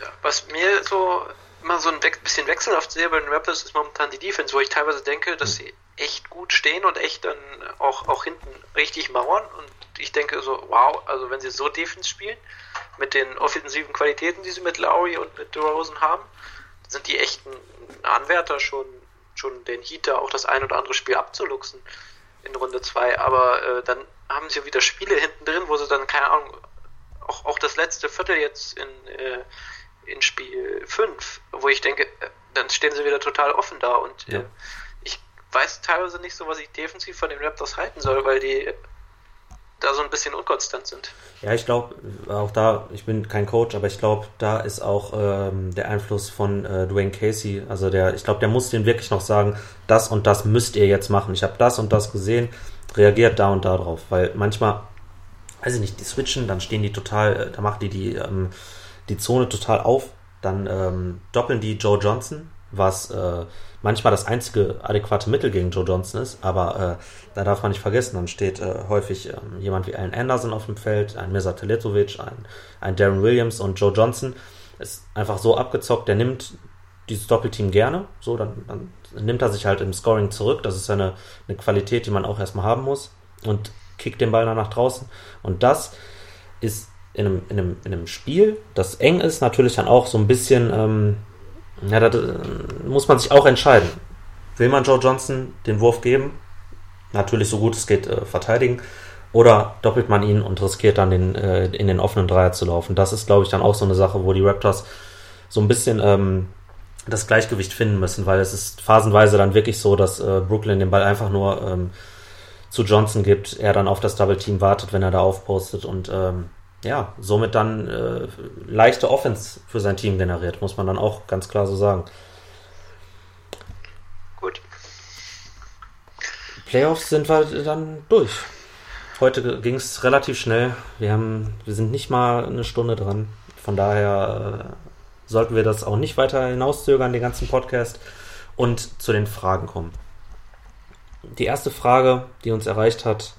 ja. Was mir so immer so ein bisschen wechselhaft sehe bei den Raptors ist momentan die Defense, wo ich teilweise denke, dass sie echt gut stehen und echt dann auch, auch hinten richtig mauern. Und ich denke so, wow, also wenn sie so Defense spielen, mit den offensiven Qualitäten, die sie mit Lowry und mit DeRozan haben, sind die echten Anwärter schon, schon den Heater auch das ein oder andere Spiel abzuluxen in Runde 2. Aber äh, dann haben sie wieder Spiele hinten drin, wo sie dann, keine Ahnung, auch, auch das letzte Viertel jetzt in, äh, in Spiel 5, wo ich denke, äh, dann stehen sie wieder total offen da und ja. äh, ich weiß teilweise nicht so, was ich defensiv von den Raptors halten soll, weil die da so ein bisschen unkonstant sind. Ja, ich glaube, auch da, ich bin kein Coach, aber ich glaube, da ist auch ähm, der Einfluss von äh, Dwayne Casey. Also der, ich glaube, der muss den wirklich noch sagen, das und das müsst ihr jetzt machen. Ich habe das und das gesehen, reagiert da und da drauf. Weil manchmal, weiß ich nicht, die switchen, dann stehen die total, äh, da macht die die, ähm, die Zone total auf, dann ähm, doppeln die Joe Johnson, was äh, manchmal das einzige adäquate Mittel gegen Joe Johnson ist, aber äh, da darf man nicht vergessen, dann steht äh, häufig ähm, jemand wie Alan Anderson auf dem Feld, ein Mirza Teletovic, ein, ein Darren Williams und Joe Johnson. Ist einfach so abgezockt, der nimmt dieses Doppelteam gerne, so, dann, dann nimmt er sich halt im Scoring zurück, das ist eine, eine Qualität, die man auch erstmal haben muss. Und kickt den Ball dann nach draußen und das ist in einem, in einem, in einem Spiel, das eng ist, natürlich dann auch so ein bisschen ähm, ja, da muss man sich auch entscheiden. Will man Joe Johnson den Wurf geben? Natürlich so gut es geht äh, verteidigen. Oder doppelt man ihn und riskiert dann den, äh, in den offenen Dreier zu laufen. Das ist, glaube ich, dann auch so eine Sache, wo die Raptors so ein bisschen ähm, das Gleichgewicht finden müssen, weil es ist phasenweise dann wirklich so, dass äh, Brooklyn den Ball einfach nur ähm, zu Johnson gibt, er dann auf das Double Team wartet, wenn er da aufpostet und ähm, ja, somit dann äh, leichte Offense für sein Team generiert, muss man dann auch ganz klar so sagen. Gut. Playoffs sind wir dann durch. Heute ging es relativ schnell. Wir, haben, wir sind nicht mal eine Stunde dran. Von daher äh, sollten wir das auch nicht weiter hinauszögern, den ganzen Podcast, und zu den Fragen kommen. Die erste Frage, die uns erreicht hat,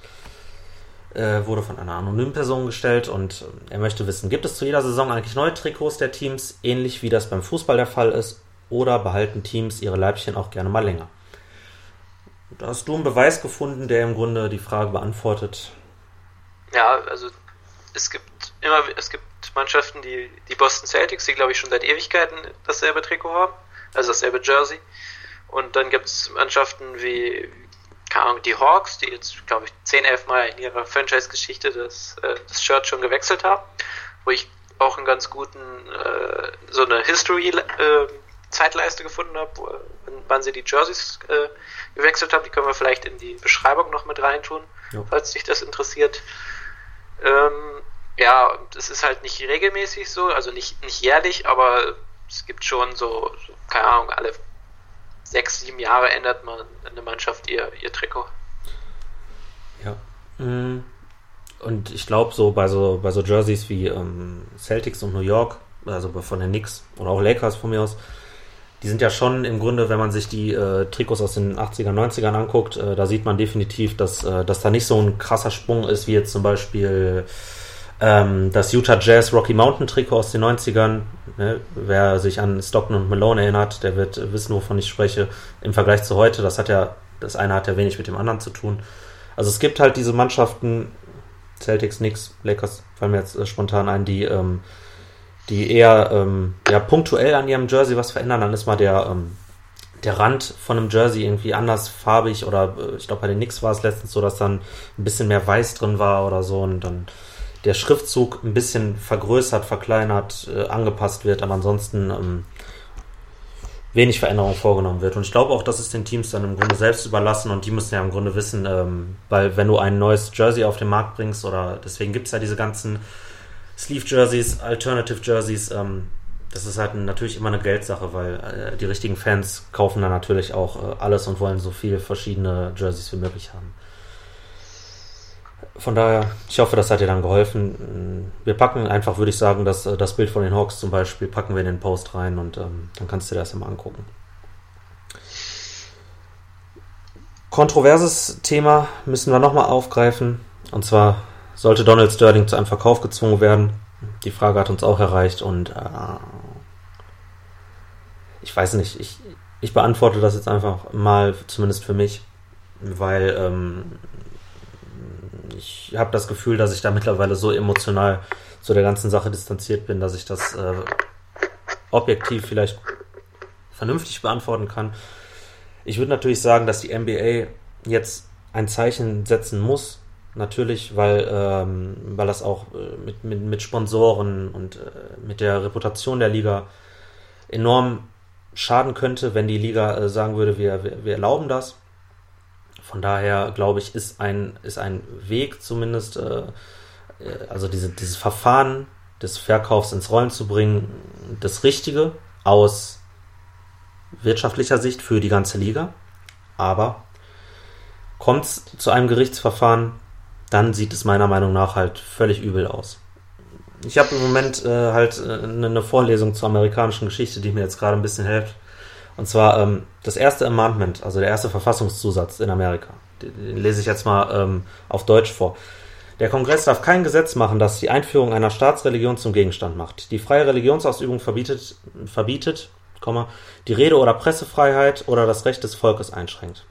äh, wurde von einer anonymen Person gestellt und er möchte wissen, gibt es zu jeder Saison eigentlich neue Trikots der Teams, ähnlich wie das beim Fußball der Fall ist, oder behalten Teams ihre Leibchen auch gerne mal länger? Da hast du einen Beweis gefunden, der im Grunde die Frage beantwortet. Ja, also es gibt immer, es gibt Mannschaften, die, die Boston Celtics, die glaube ich schon seit Ewigkeiten dasselbe Trikot haben, also dasselbe Jersey. Und dann gibt es Mannschaften wie, keine Ahnung, die Hawks, die jetzt, glaube ich, 10, 11 Mal in ihrer Franchise-Geschichte das, äh, das Shirt schon gewechselt haben, wo ich auch einen ganz guten, äh, so eine History-Zeitleiste äh, gefunden habe, wann sie die Jerseys äh, gewechselt haben. Die können wir vielleicht in die Beschreibung noch mit reintun, ja. falls dich das interessiert. Ähm, ja, es ist halt nicht regelmäßig so, also nicht, nicht jährlich, aber es gibt schon so, so keine Ahnung, alle sechs, sieben Jahre ändert man eine Mannschaft ihr, ihr Trikot. Ja. Mm. Und ich glaube, so bei so bei so Jerseys wie ähm, Celtics und New York, also von den Knicks oder auch Lakers von mir aus, die sind ja schon im Grunde, wenn man sich die äh, Trikots aus den 80er, 90ern anguckt, äh, da sieht man definitiv, dass, äh, dass da nicht so ein krasser Sprung ist, wie jetzt zum Beispiel ähm, das Utah Jazz Rocky Mountain Trikot aus den 90ern, ne, wer sich an Stockton und Malone erinnert, der wird wissen, wovon ich spreche. Im Vergleich zu heute, das hat ja, das eine hat ja wenig mit dem anderen zu tun. Also es gibt halt diese Mannschaften, Celtics, Knicks, Lakers, fallen mir jetzt äh, spontan ein, die, ähm, die eher ähm, ja, punktuell an ihrem Jersey was verändern. Dann ist mal der, ähm, der Rand von einem Jersey irgendwie anders farbig oder äh, ich glaube bei den Knicks war es letztens so, dass dann ein bisschen mehr Weiß drin war oder so und dann der Schriftzug ein bisschen vergrößert, verkleinert, äh, angepasst wird, aber ansonsten ähm, wenig Veränderung vorgenommen wird. Und ich glaube auch, dass es den Teams dann im Grunde selbst überlassen und die müssen ja im Grunde wissen, ähm, weil wenn du ein neues Jersey auf den Markt bringst oder deswegen gibt es ja diese ganzen Sleeve Jerseys, Alternative Jerseys, ähm, das ist halt natürlich immer eine Geldsache, weil äh, die richtigen Fans kaufen dann natürlich auch äh, alles und wollen so viele verschiedene Jerseys wie möglich haben. Von daher, ich hoffe, das hat dir dann geholfen. Wir packen einfach, würde ich sagen, dass äh, das Bild von den Hawks zum Beispiel packen wir in den Post rein und ähm, dann kannst du dir das immer angucken. Kontroverses Thema müssen wir nochmal aufgreifen. Und zwar sollte Donald Sterling zu einem Verkauf gezwungen werden. Die Frage hat uns auch erreicht und äh, ich weiß nicht, ich, ich beantworte das jetzt einfach mal, zumindest für mich, weil ähm, ich habe das Gefühl, dass ich da mittlerweile so emotional zu der ganzen Sache distanziert bin, dass ich das äh, objektiv vielleicht vernünftig beantworten kann. Ich würde natürlich sagen, dass die NBA jetzt ein Zeichen setzen muss, natürlich, weil, ähm, weil das auch äh, mit, mit, mit Sponsoren und äh, mit der Reputation der Liga enorm schaden könnte, wenn die Liga äh, sagen würde, wir, wir, wir, erlauben das. Von daher glaube ich, ist ein, ist ein Weg zumindest, äh, äh, also diese, dieses Verfahren des Verkaufs ins Rollen zu bringen, das Richtige aus wirtschaftlicher Sicht für die ganze Liga. Aber kommt es zu einem Gerichtsverfahren, dann sieht es meiner Meinung nach halt völlig übel aus. Ich habe im Moment äh, halt äh, eine Vorlesung zur amerikanischen Geschichte, die mir jetzt gerade ein bisschen hilft. Und zwar ähm, das erste Amendment, also der erste Verfassungszusatz in Amerika. Den, lese ich jetzt mal ähm, auf Deutsch vor. Der Kongress darf kein Gesetz machen, das die Einführung einer Staatsreligion zum Gegenstand macht. Die freie Religionsausübung verbietet, verbietet die Rede- oder Pressefreiheit oder das Recht des Volkes einschränkt.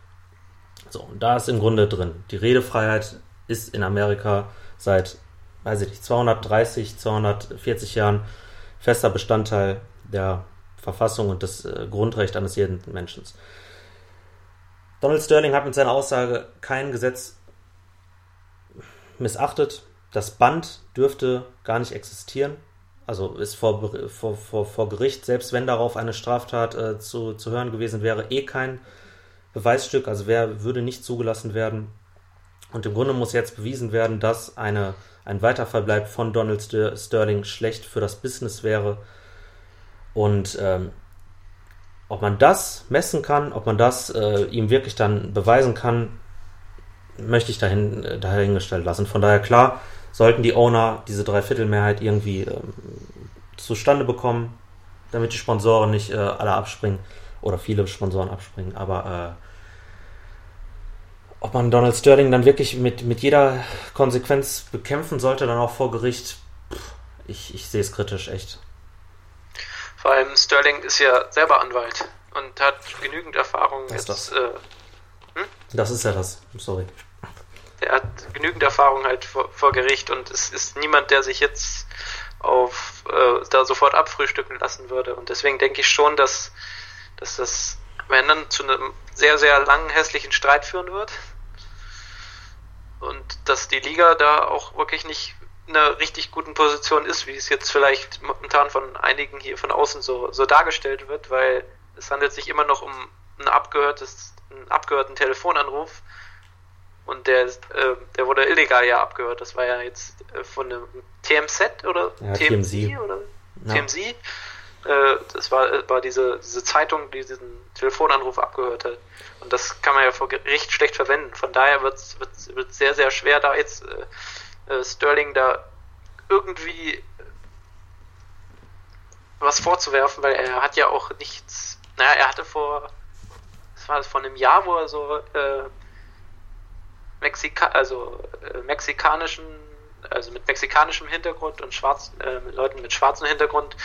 So, und da ist im Grunde drin. Die Redefreiheit ist in Amerika seit weiß ich nicht, 230, 240 Jahren fester Bestandteil der Verfassung und des äh, Grundrecht eines jeden Menschen. Donald Sterling hat mit seiner Aussage kein Gesetz missachtet. Das Band dürfte gar nicht existieren. Also ist vor, vor, vor, vor Gericht, selbst wenn darauf eine Straftat äh, zu, zu hören gewesen wäre, eh kein Beweisstück. Also wer würde nicht zugelassen werden. Und im Grunde muss jetzt bewiesen werden, dass eine ein Weiterverbleib von Donald Sterling schlecht für das Business wäre. Und ähm, ob man das messen kann, ob man das äh, ihm wirklich dann beweisen kann, möchte ich dahin, äh, dahingestellt lassen. Von daher klar, sollten die Owner diese Dreiviertelmehrheit irgendwie ähm, zustande bekommen, damit die Sponsoren nicht äh, alle abspringen oder viele Sponsoren abspringen. Aber äh, ob man Donald Sterling dann wirklich mit, mit jeder Konsequenz bekämpfen sollte, dann auch vor Gericht, ich, ich sehe es kritisch, echt. Vor allem Sterling ist ja selber Anwalt und hat genügend Erfahrung. Was ist das? Äh, hm? Das ist ja das, sorry. Er hat genügend Erfahrung halt vor, vor Gericht und es ist niemand, der sich jetzt auf äh, da sofort abfrühstücken lassen würde. Und deswegen denke ich schon, dass, dass das wenn dann zu einem sehr, sehr langen, hässlichen Streit führen wird. Und dass die Liga da auch wirklich nicht einer richtig guten Position ist, wie es jetzt vielleicht momentan von einigen hier von außen so, so dargestellt wird, weil es handelt sich immer noch um ein abgehörtes, einen abgehörten Telefonanruf und der, äh, der wurde illegal ja abgehört. Das war ja jetzt äh, von einem TMZ oder ja, TMZ, TMZ oder ja. TMZ äh, das war, äh, war diese, diese Zeitung, die diesen Telefonanruf abgehört hat. Und das kann man ja vor Gericht schlecht verwenden. Von daher wird es sehr, sehr schwer, da jetzt äh, Sterling da irgendwie was vorzuwerfen, weil er hat ja auch nichts. Naja, er hatte vor, das war das vor einem Jahr, wo er so äh, Mexika also äh, mexikanischen, also mit mexikanischem Hintergrund und schwarz, äh, mit Leuten mit schwarzem Hintergrund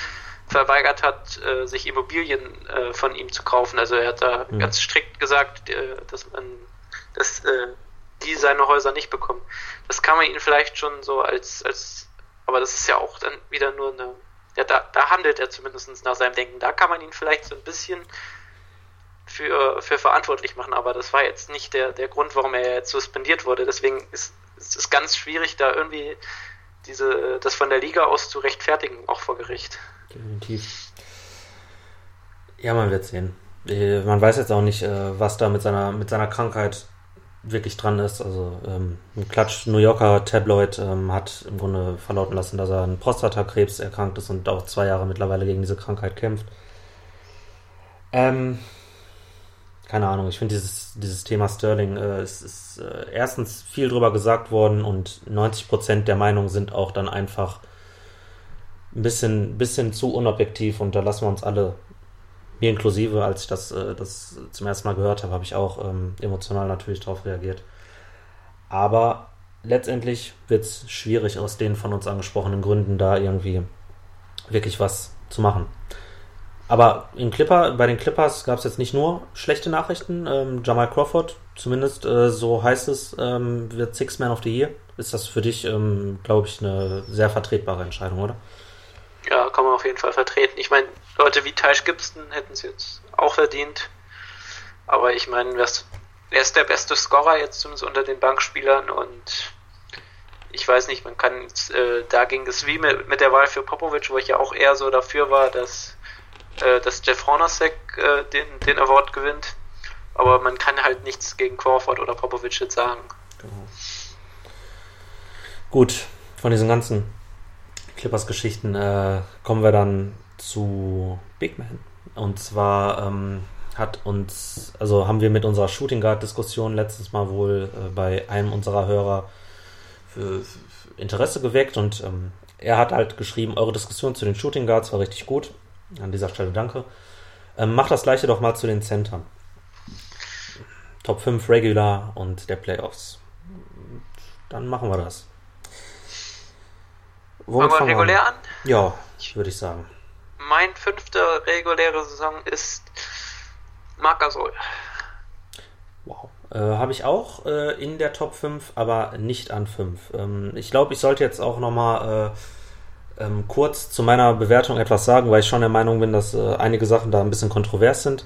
verweigert hat, äh, sich Immobilien äh, von ihm zu kaufen. Also er hat da mhm. ganz strikt gesagt, äh, dass man, dass äh, die seine Häuser nicht bekommen. Das kann man ihnen vielleicht schon so als, als, aber das ist ja auch dann wieder nur eine, ja, da, da handelt er zumindest nach seinem Denken. Da kann man ihn vielleicht so ein bisschen für, für verantwortlich machen, aber das war jetzt nicht der, der Grund, warum er jetzt suspendiert wurde. Deswegen ist, ist es ganz schwierig, da irgendwie diese, das von der Liga aus zu rechtfertigen, auch vor Gericht definitiv. Ja, man wird sehen. Äh, man weiß jetzt auch nicht, äh, was da mit seiner, mit seiner Krankheit wirklich dran ist. Also ähm, ein Klatsch New Yorker Tabloid ähm, hat im Grunde verlauten lassen, dass er an Prostatakrebs erkrankt ist und auch zwei Jahre mittlerweile gegen diese Krankheit kämpft. Ähm, keine Ahnung, ich finde dieses, dieses Thema Sterling, äh, es ist äh, erstens viel drüber gesagt worden und 90% der Meinung sind auch dann einfach ein bisschen, bisschen zu unobjektiv und da lassen wir uns alle mir inklusive, als ich das, äh, das zum ersten Mal gehört habe, habe ich auch ähm, emotional natürlich darauf reagiert. Aber letztendlich wird es schwierig, aus den von uns angesprochenen Gründen da irgendwie wirklich was zu machen. Aber in Clipper, bei den Clippers gab es jetzt nicht nur schlechte Nachrichten. Ähm, Jamal Crawford, zumindest äh, so heißt es, ähm, wird Six Man of the Year. Ist das für dich, ähm, glaube ich, eine sehr vertretbare Entscheidung, oder? Ja, kann man auf jeden Fall vertreten. Ich meine, Leute wie Tysch Gibson hätten es jetzt auch verdient. Aber ich meine, er ist der beste Scorer jetzt zumindest unter den Bankspielern und ich weiß nicht, man kann äh, da ging es wie mit, mit der Wahl für Popovic, wo ich ja auch eher so dafür war, dass, äh, dass Jeff Hornacek äh, den, den Award gewinnt. Aber man kann halt nichts gegen Crawford oder Popovic jetzt sagen. Genau. Gut, von diesen ganzen Clippers-Geschichten äh, kommen wir dann zu Big Man. Und zwar ähm, hat uns, also haben wir mit unserer Shooting Guard-Diskussion letztes Mal wohl äh, bei einem unserer Hörer für, für Interesse geweckt und ähm, er hat halt geschrieben, eure Diskussion zu den Shooting Guards war richtig gut. An dieser Stelle danke. Ähm, macht das gleiche doch mal zu den Centern. Top 5 Regular und der Playoffs. Dann machen wir das. Womit fangen wir regulär an? Ja, würde ich sagen mein fünfter reguläre Saison ist Marc. Wow. Äh, Habe ich auch äh, in der Top 5, aber nicht an 5. Ähm, ich glaube, ich sollte jetzt auch nochmal äh, ähm, kurz zu meiner Bewertung etwas sagen, weil ich schon der Meinung bin, dass äh, einige Sachen da ein bisschen kontrovers sind.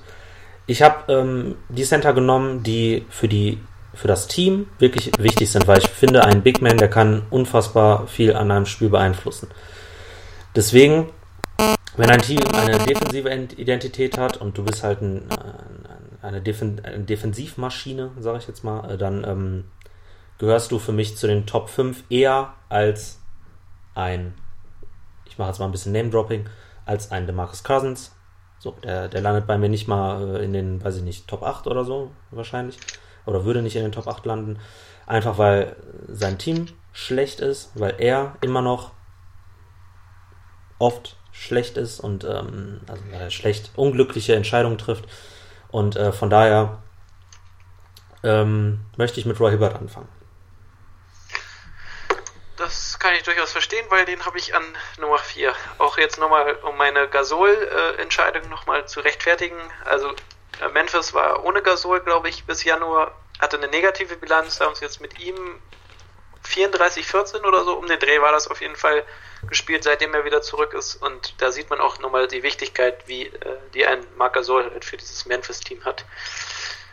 Ich habe ähm, die Center genommen, die für die für das Team wirklich wichtig sind, weil ich finde, ein Big Man, der kann unfassbar viel an einem Spiel beeinflussen. Deswegen wenn ein Team eine defensive Identität hat und du bist halt ein, eine, Defen eine Defensivmaschine, sage ich jetzt mal, äh, dann ähm, gehörst du für mich zu den Top 5 eher als ein, ich mache jetzt mal ein bisschen Name-Dropping, als ein DeMarcus Cousins. So, der, der landet bei mir nicht mal äh, in den, weiß ich nicht, Top 8 oder so wahrscheinlich. Oder würde nicht in den Top 8 landen. Einfach weil sein Team schlecht ist, weil er immer noch oft schlecht ist und ähm, also äh, schlecht unglückliche Entscheidungen trifft. Und äh, von daher ähm, möchte ich mit Roy Hibbert anfangen. Das kann ich durchaus verstehen, weil den habe ich an Nummer 4. Auch jetzt nochmal, um meine Gasol-Entscheidung äh, nochmal zu rechtfertigen. Also äh, Memphis war ohne Gasol, glaube ich, bis Januar, hatte eine negative Bilanz, haben sie jetzt mit ihm 34, 14 oder so, um den Dreh war das auf jeden Fall gespielt, seitdem er wieder zurück ist. Und da sieht man auch nochmal die Wichtigkeit, wie äh, die ein Marc Gasol halt für dieses Memphis-Team hat.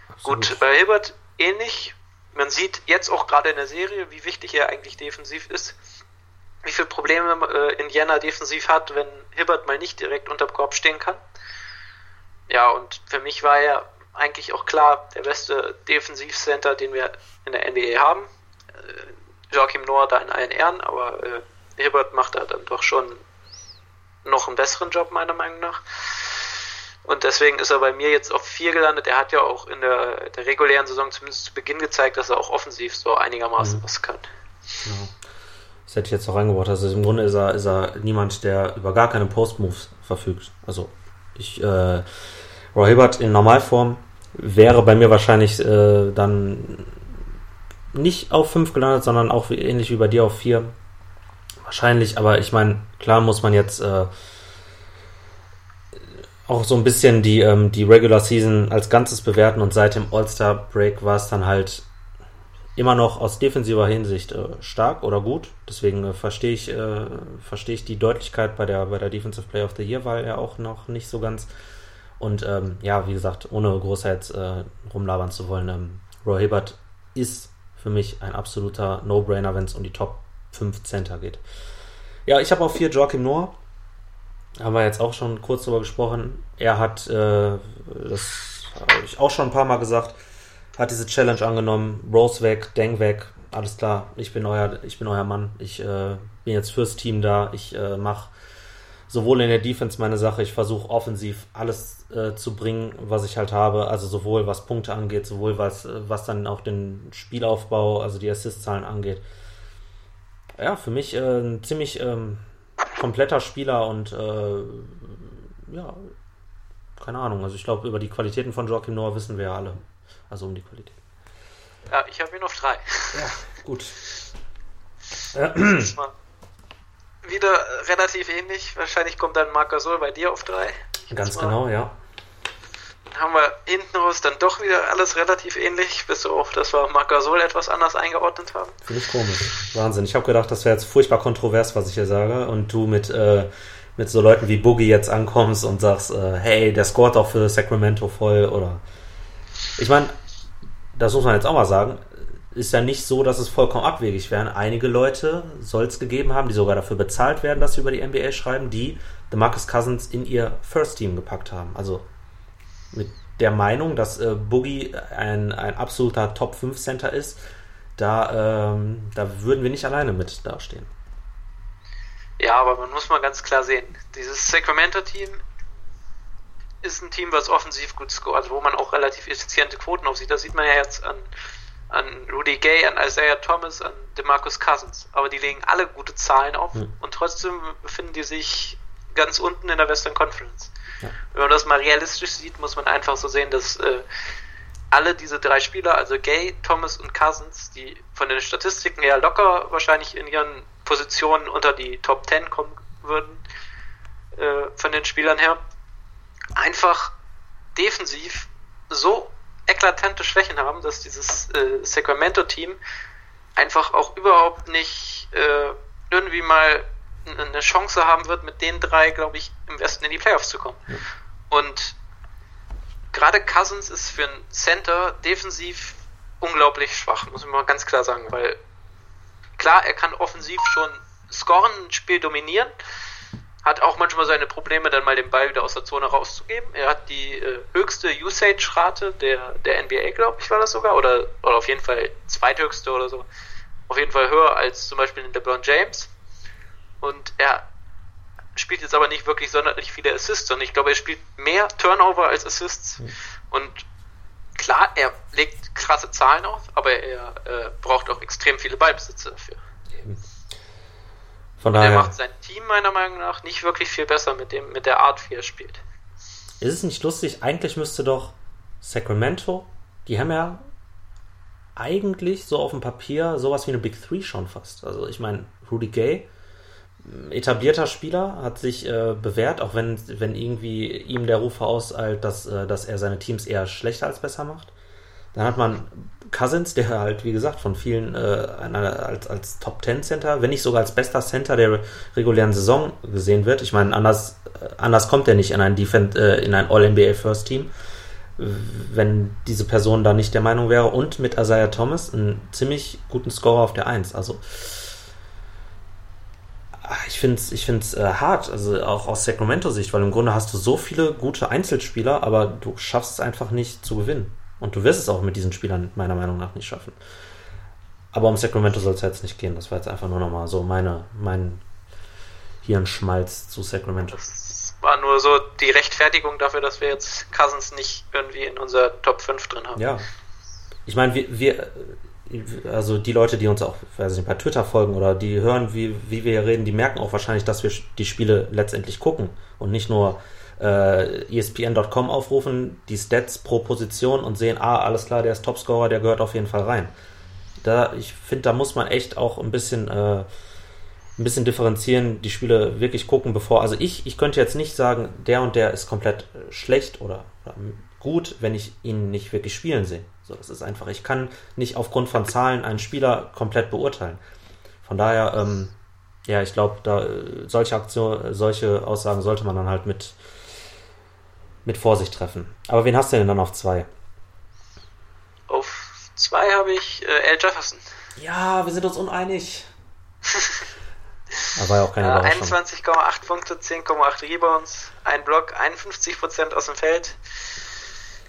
Absolut. Gut, bei Hilbert ähnlich. Man sieht jetzt auch gerade in der Serie, wie wichtig er eigentlich defensiv ist. Wie viele Probleme äh, Indiana defensiv hat, wenn Hibbert mal nicht direkt unter dem Korb stehen kann. Ja, und für mich war er eigentlich auch klar der beste Defensivcenter, den wir in der NBA haben. Joachim Noah da in allen Ehren, aber äh, Hibbert macht da dann doch schon noch einen besseren Job, meiner Meinung nach. Und deswegen ist er bei mir jetzt auf 4 gelandet. Er hat ja auch in der, der, regulären Saison zumindest zu Beginn gezeigt, dass er auch offensiv so einigermaßen mhm. was kann. Genau. Das hätte ich jetzt auch reingebracht. Also im Grunde ist er, ist er niemand, der über gar keine Post-Moves verfügt. Also ich, äh, Roy Hibbert in Normalform wäre bei mir wahrscheinlich äh, dann nicht auf 5 gelandet, sondern auch ähnlich wie bei dir auf 4 wahrscheinlich, aber ich meine, klar muss man jetzt äh, auch so ein bisschen die, ähm, die Regular Season als Ganzes bewerten und seit dem All-Star Break war es dann halt immer noch aus defensiver Hinsicht äh, stark oder gut. Deswegen äh, verstehe ich, äh, verstehe ich die Deutlichkeit bei der, bei der Defensive Player of the Year, weil er auch noch nicht so ganz und ähm, ja, wie gesagt, ohne großer äh, rumlabern zu wollen, ähm, Roy Hibbert ist für mich ein absoluter No-Brainer, wenn es um die Top 5 Center geht. Ja, ich habe auch vier Joachim Noah. Haben wir jetzt auch schon kurz drüber gesprochen. Er hat, äh, das habe ich auch schon ein paar Mal gesagt, hat diese Challenge angenommen, Rose weg, Deng weg, alles klar, ich bin euer, ich bin euer Mann, ich äh, bin jetzt fürs Team da, ich äh, mache sowohl in der Defense meine Sache, ich versuche offensiv alles äh, zu bringen, was ich halt habe, also sowohl was Punkte angeht, sowohl was, äh, was dann auch den Spielaufbau, also die Assist-Zahlen angeht. Ja, für mich äh, ein ziemlich ähm, kompletter Spieler und äh, ja, keine Ahnung, also ich glaube, über die Qualitäten von Joachim Noah wissen wir ja alle. Also um die Qualität. Ja, ich habe ihn auf drei. Ja, gut. Wieder relativ ähnlich. Wahrscheinlich kommt dann Marc Gasol bei dir auf drei. Ganz genau, ja. Dann haben wir hinten raus dann doch wieder alles relativ ähnlich, bis auf, dass wir Marc Gasol etwas anders eingeordnet haben. Finde ich komisch. Wahnsinn. Ich habe gedacht, das wäre jetzt furchtbar kontrovers, was ich hier sage. Und du mit, äh, mit so Leuten wie Boogie jetzt ankommst und sagst, äh, hey, der scoret auch für Sacramento voll oder. Ich meine, das muss man jetzt auch mal sagen ist ja nicht so, dass es vollkommen abwegig wären. Einige Leute soll es gegeben haben, die sogar dafür bezahlt werden, dass sie über die NBA schreiben, die The Marcus Cousins in ihr First Team gepackt haben. Also mit der Meinung, dass äh, Boogie ein, ein absoluter Top 5 Center ist, da, ähm, da würden wir nicht alleine mit dastehen. Ja, aber man muss mal ganz klar sehen, dieses Sacramento-Team ist ein Team, was offensiv gut scoret, also wo man auch relativ effiziente Quoten aufsieht. Das sieht man ja jetzt an an Rudy Gay, an Isaiah Thomas, an DeMarcus Cousins. Aber die legen alle gute Zahlen auf mhm. und trotzdem befinden die sich ganz unten in der Western Conference. Ja. Wenn man das mal realistisch sieht, muss man einfach so sehen, dass äh, alle diese drei Spieler, also Gay, Thomas und Cousins, die von den Statistiken her locker wahrscheinlich in ihren Positionen unter die Top 10 kommen würden, äh, von den Spielern her, einfach defensiv so eklatante Schwächen haben, dass dieses äh, Sacramento-Team einfach auch überhaupt nicht äh, irgendwie mal eine Chance haben wird, mit den drei, glaube ich, im Westen in die Playoffs zu kommen. Ja. Und gerade Cousins ist für ein Center defensiv unglaublich schwach, muss man mal ganz klar sagen, weil klar, er kann offensiv schon scoren, ein Spiel dominieren, hat auch manchmal seine Probleme, dann mal den Ball wieder aus der Zone rauszugeben. Er hat die äh, höchste Usage-Rate der, der NBA, glaube ich, war das sogar, oder, oder auf jeden Fall zweithöchste oder so. Auf jeden Fall höher als zum Beispiel in LeBron James. Und er spielt jetzt aber nicht wirklich sonderlich viele Assists, sondern ich glaube, er spielt mehr Turnover als Assists. Mhm. Und klar, er legt krasse Zahlen auf, aber er äh, braucht auch extrem viele Ballbesitze dafür. Eben. Von daher. Der macht sein Team meiner Meinung nach nicht wirklich viel besser mit, dem, mit der Art, wie er spielt. Ist es nicht lustig? Eigentlich müsste doch Sacramento, die haben ja eigentlich so auf dem Papier sowas wie eine Big Three schon fast. Also ich meine, Rudy Gay, etablierter Spieler, hat sich äh, bewährt, auch wenn, wenn irgendwie ihm der Ruf auseilt, dass, äh, dass er seine Teams eher schlechter als besser macht. Dann hat man Cousins, der halt, wie gesagt, von vielen äh, als, als Top Ten Center, wenn nicht sogar als bester Center der regulären Saison gesehen wird. Ich meine, anders, anders kommt er nicht in ein, äh, in ein All-NBA First Team, wenn diese Person da nicht der Meinung wäre. Und mit Isaiah Thomas einen ziemlich guten Scorer auf der Eins. Also, ah, ich finde es ich find's, äh, hart, also auch aus Sacramento-Sicht, weil im Grunde hast du so viele gute Einzelspieler, aber du schaffst es einfach nicht zu gewinnen. Und du wirst es auch mit diesen Spielern meiner Meinung nach nicht schaffen. Aber um Sacramento soll es jetzt nicht gehen. Das war jetzt einfach nur nochmal so meine, mein Hirnschmalz zu Sacramento. Das war nur so die Rechtfertigung dafür, dass wir jetzt Cousins nicht irgendwie in unser Top 5 drin haben. Ja. Ich meine, wir, wir, also die Leute, die uns auch, weiß nicht, bei Twitter folgen oder die hören, wie, wie wir hier reden, die merken auch wahrscheinlich, dass wir die Spiele letztendlich gucken und nicht nur äh, ESPN.com aufrufen, die Stats pro Position und sehen, ah, alles klar, der ist Topscorer, der gehört auf jeden Fall rein. Da, ich finde, da muss man echt auch ein bisschen, äh, ein bisschen differenzieren, die Spiele wirklich gucken, bevor, also ich, ich könnte jetzt nicht sagen, der und der ist komplett schlecht oder, gut, wenn ich ihn nicht wirklich spielen sehe. So, das ist einfach, ich kann nicht aufgrund von Zahlen einen Spieler komplett beurteilen. Von daher, ähm, ja, ich glaube, da solche Aktionen, solche Aussagen sollte man dann halt mit mit Vorsicht treffen. Aber wen hast du denn dann auf zwei? Auf zwei habe ich äh, Al Jefferson. Ja, wir sind uns uneinig. Aber ja auch keine ja, 21,8 Punkte, 10,8 Rebounds, ein Block, 51% aus dem Feld.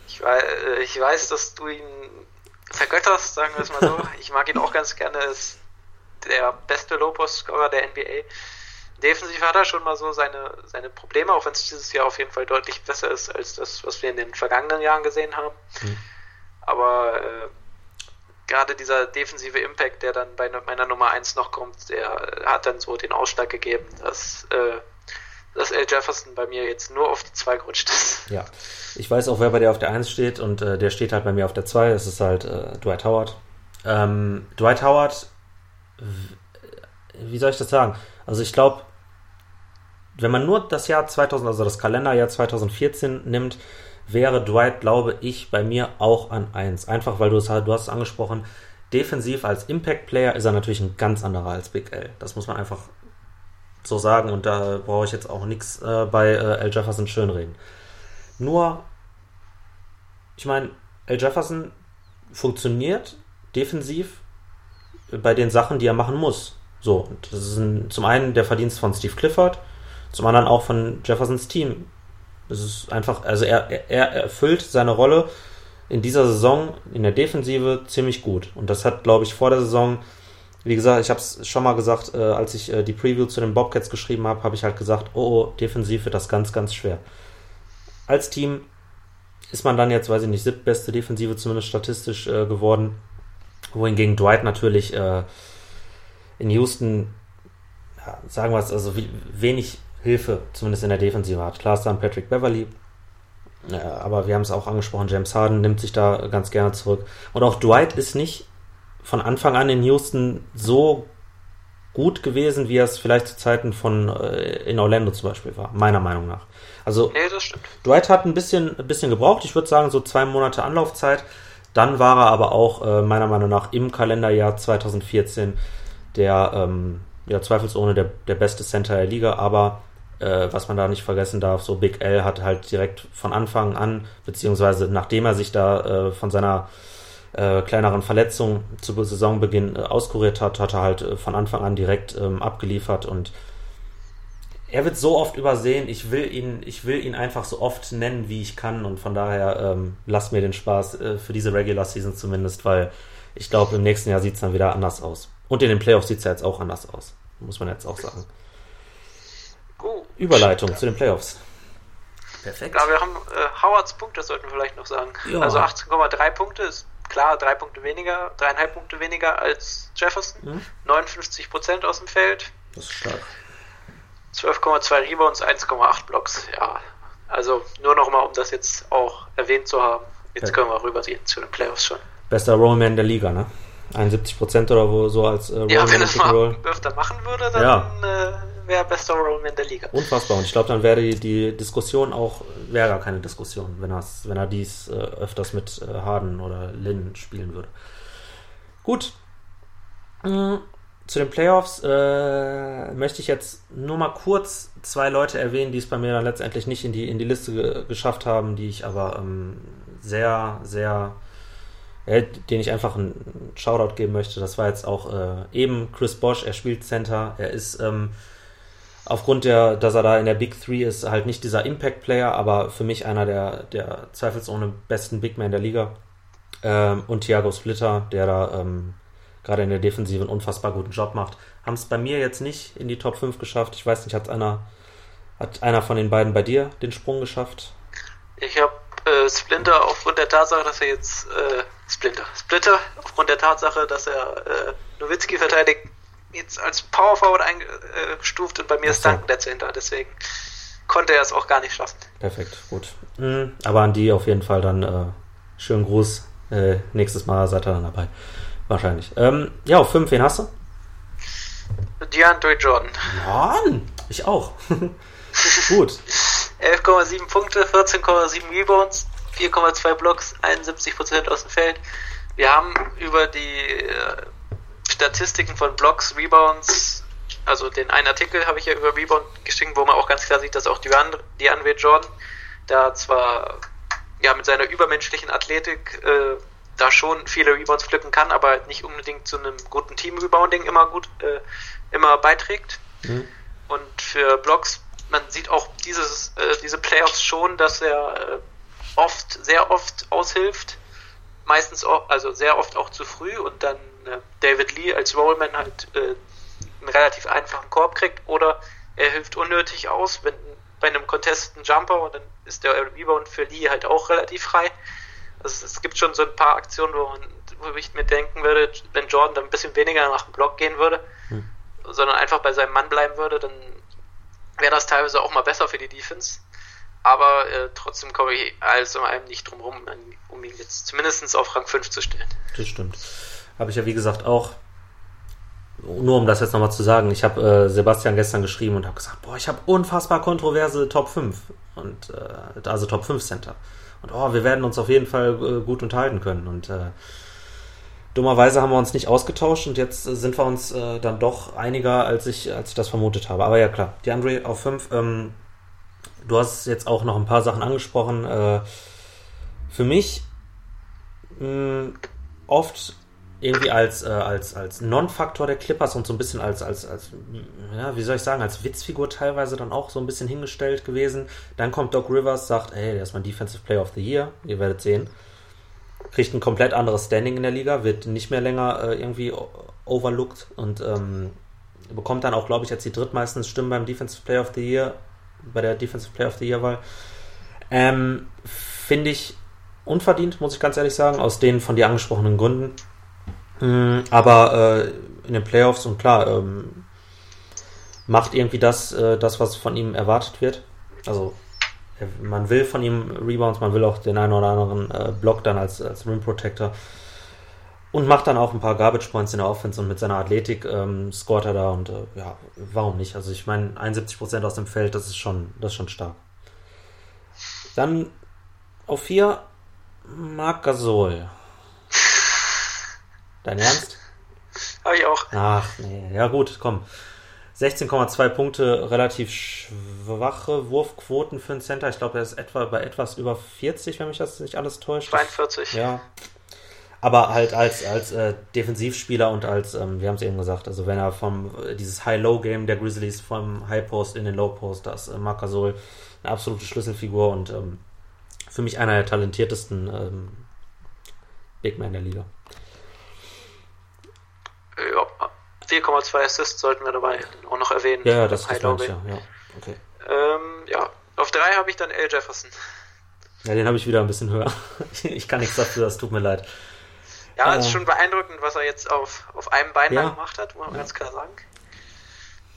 Ich weiß, äh, ich weiß, dass du ihn vergötterst, sagen wir es mal so. Ich mag ihn auch ganz gerne, ist der beste Low-Post-Scorer der NBA. Defensiv hat er schon mal so seine, seine Probleme, auch wenn es dieses Jahr auf jeden Fall deutlich besser ist als das, was wir in den vergangenen Jahren gesehen haben. Mhm. Aber äh, gerade dieser defensive Impact, der dann bei meiner Nummer 1 noch kommt, der hat dann so den Ausschlag gegeben, dass, äh, dass L. Jefferson bei mir jetzt nur auf die 2 gerutscht ist. Ja, ich weiß auch, wer bei dir auf der 1 steht und äh, der steht halt bei mir auf der 2. Das ist halt äh, Dwight Howard. Ähm, Dwight Howard, wie soll ich das sagen? Also ich glaube, wenn man nur das Jahr 2000, also das Kalenderjahr 2014 nimmt, wäre Dwight, glaube ich, bei mir auch an 1. Einfach weil du es halt, du hast es angesprochen, defensiv als Impact-Player ist er natürlich ein ganz anderer als Big L. Das muss man einfach so sagen und da brauche ich jetzt auch nichts äh, bei äh, L. Jefferson schönreden. Nur, ich meine, L. Jefferson funktioniert defensiv bei den Sachen, die er machen muss. So, das ist ein, zum einen der Verdienst von Steve Clifford, zum anderen auch von Jeffersons Team. Es ist einfach, also er, er erfüllt seine Rolle in dieser Saison in der Defensive ziemlich gut. Und das hat, glaube ich, vor der Saison, wie gesagt, ich habe es schon mal gesagt, äh, als ich äh, die Preview zu den Bobcats geschrieben habe, habe ich halt gesagt, oh, oh, defensiv wird das ganz, ganz schwer. Als Team ist man dann jetzt, weiß ich nicht, siebtbeste Defensive zumindest statistisch äh, geworden. Wohingegen Dwight natürlich äh, in Houston, ja, sagen wir es, also wenig Hilfe, zumindest in der Defensive hat. Klar ist dann Patrick Beverly, ja, aber wir haben es auch angesprochen, James Harden nimmt sich da ganz gerne zurück. Und auch Dwight ist nicht von Anfang an in Houston so gut gewesen, wie er es vielleicht zu Zeiten von äh, in Orlando zum Beispiel war, meiner Meinung nach. Also nee, Dwight hat ein bisschen, ein bisschen gebraucht, ich würde sagen so zwei Monate Anlaufzeit. Dann war er aber auch äh, meiner Meinung nach im Kalenderjahr 2014 der ähm, ja zweifelsohne der, der beste Center der Liga, aber äh, was man da nicht vergessen darf, so Big L hat halt direkt von Anfang an, beziehungsweise nachdem er sich da äh, von seiner äh, kleineren Verletzung zu Saisonbeginn äh, auskuriert hat, hat er halt äh, von Anfang an direkt ähm, abgeliefert und er wird so oft übersehen, ich will ihn, ich will ihn einfach so oft nennen, wie ich kann und von daher ähm, lass mir den Spaß äh, für diese Regular Season zumindest, weil ich glaube, im nächsten Jahr sieht es dann wieder anders aus. Und in den Playoffs sieht es ja jetzt auch anders aus, muss man jetzt auch sagen. Gut. Überleitung zu den Playoffs. Perfekt. Ja, wir haben äh, Howards Punkte, sollten wir vielleicht noch sagen. Ja. Also 18,3 Punkte ist klar, drei Punkte weniger, dreieinhalb Punkte weniger als Jefferson. Mhm. 59 Prozent aus dem Feld. Das ist stark. 12,2 Rebounds, 1,8 Blocks. Ja, also nur noch mal, um das jetzt auch erwähnt zu haben. Jetzt können wir rübergehen zu den Playoffs schon. Bester Rollman der Liga, ne? 71 Prozent oder wo so als äh, Ja, wenn es mal öfter machen würde, dann ja. äh, wäre bester Rollman der Liga. Unfassbar. Und ich glaube, dann wäre die, die Diskussion auch, wäre gar keine Diskussion, wenn, wenn er dies äh, öfters mit äh, Harden oder Lynn spielen würde. Gut. Mhm. Zu den Playoffs äh, möchte ich jetzt nur mal kurz zwei Leute erwähnen, die es bei mir dann letztendlich nicht in die, in die Liste ge geschafft haben, die ich aber ähm, sehr, sehr den ich einfach einen Shoutout geben möchte. Das war jetzt auch äh, eben Chris Bosch. Er spielt Center. Er ist ähm, aufgrund der, dass er da in der Big Three ist, halt nicht dieser Impact-Player, aber für mich einer der, der zweifelsohne besten Big Men der Liga. Ähm, und Thiago Splitter, der da ähm, gerade in der Defensive einen unfassbar guten Job macht. Haben es bei mir jetzt nicht in die Top 5 geschafft. Ich weiß nicht, hat einer, hat einer von den beiden bei dir den Sprung geschafft? Ich habe äh, Splinter aufgrund der Tatsache, dass er jetzt äh, Splinter, Splitter aufgrund der Tatsache, dass er äh, Nowitzki verteidigt, jetzt als Power Forward eingestuft und bei mir ist Duncan der Center, deswegen konnte er es auch gar nicht schaffen. Perfekt, gut. Mhm, aber an die auf jeden Fall dann äh, schönen Gruß. Äh, nächstes Mal seid ihr dann dabei. Wahrscheinlich. Ähm, ja, auf 5, wen hast du? DeAndre Jordan. Mann, ich auch. Gut. 11,7 Punkte, 14,7 Rebounds, 4,2 Blocks, 71% aus dem Feld. Wir haben über die äh, Statistiken von Blocks, Rebounds, also den einen Artikel habe ich ja über Rebound geschrieben, wo man auch ganz klar sieht, dass auch die, die Anway Jordan da zwar ja mit seiner übermenschlichen Athletik äh, da schon viele Rebounds pflücken kann, aber nicht unbedingt zu einem guten Team-Rebounding immer gut äh, immer beiträgt. Mhm. Und für Blocks, man sieht auch dieses, äh, diese Playoffs schon, dass er äh, oft, sehr oft aushilft. meistens auch, also sehr oft auch zu früh und dann äh, David Lee als Rollman halt äh, einen relativ einfachen Korb kriegt oder er hilft unnötig aus, wenn bei einem contesteten Jumper und dann ist der Rebound für Lee halt auch relativ frei. Also es gibt schon so ein paar Aktionen, wo, man, wo ich mir denken würde, wenn Jordan dann ein bisschen weniger nach dem Block gehen würde, hm. sondern einfach bei seinem Mann bleiben würde, dann wäre das teilweise auch mal besser für die Defense. Aber äh, trotzdem komme ich also einem nicht drum rum, um ihn jetzt zumindest auf Rang 5 zu stellen. Das stimmt. Habe ich ja wie gesagt auch nur um das jetzt nochmal zu sagen, ich habe äh, Sebastian gestern geschrieben und habe gesagt, boah, ich habe unfassbar kontroverse Top 5 und äh, also Top 5 Center. Und oh, wir werden uns auf jeden Fall äh, gut unterhalten können. Und äh, dummerweise haben wir uns nicht ausgetauscht und jetzt sind wir uns äh, dann doch einiger, als ich, als ich das vermutet habe. Aber ja klar, die Andre auf 5. Ähm, du hast jetzt auch noch ein paar Sachen angesprochen. Äh, für mich oft irgendwie als, äh, als, als Non-Faktor der Clippers und so ein bisschen als, als, als, ja, wie soll ich sagen, als Witzfigur teilweise dann auch so ein bisschen hingestellt gewesen. Dann kommt Doc Rivers, sagt, ey, der ist mein Defensive Player of the Year, ihr werdet sehen. Kriegt ein komplett anderes Standing in der Liga, wird nicht mehr länger äh, irgendwie overlooked und ähm, bekommt dann auch, glaube ich, jetzt die drittmeisten Stimmen beim Defensive Player of the Year, bei der Defensive Player of the Year Wahl. Ähm, Finde ich unverdient, muss ich ganz ehrlich sagen, aus den von dir angesprochenen Gründen. Mm, aber äh, in den Playoffs und klar, ähm, macht irgendwie das, äh, das, was von ihm erwartet wird. Also man will von ihm Rebounds, man will auch den einen oder anderen äh, Block dann als, als Rim Protector und macht dann auch ein paar Garbage Points in der Offense und mit seiner Athletik ähm, scoret er da und äh, ja, warum nicht? Also ich meine, 71% aus dem Feld, das ist schon, das ist schon stark. Dann auf 4 Marc Gasol. Dein Ernst? Habe ich auch. Ach, nee. Ja, gut, komm. 16,2 Punkte, relativ schwache Wurfquoten für einen Center. Ich glaube, er ist etwa bei etwas über 40, wenn mich das nicht alles täuscht. 42. Ja. Aber halt als, als äh, Defensivspieler und als, ähm, wir haben es eben gesagt, also wenn er vom dieses High-Low-Game der Grizzlies vom High-Post in den Low-Post, da ist äh, Marc Gasol eine absolute Schlüsselfigur und ähm, für mich einer der talentiertesten ähm, Big Men der Liga. Ja, 4,2 Assists sollten wir dabei auch noch erwähnen. Ja, das ist ja. ja. Okay. Ähm, ja, auf 3 habe ich dann L. Jefferson. Ja, den habe ich wieder ein bisschen höher. ich kann nichts dafür, das tut mir leid. Ja, es äh, ist schon beeindruckend, was er jetzt auf, auf einem Bein ja. gemacht hat, muss man ja. ganz klar sagen.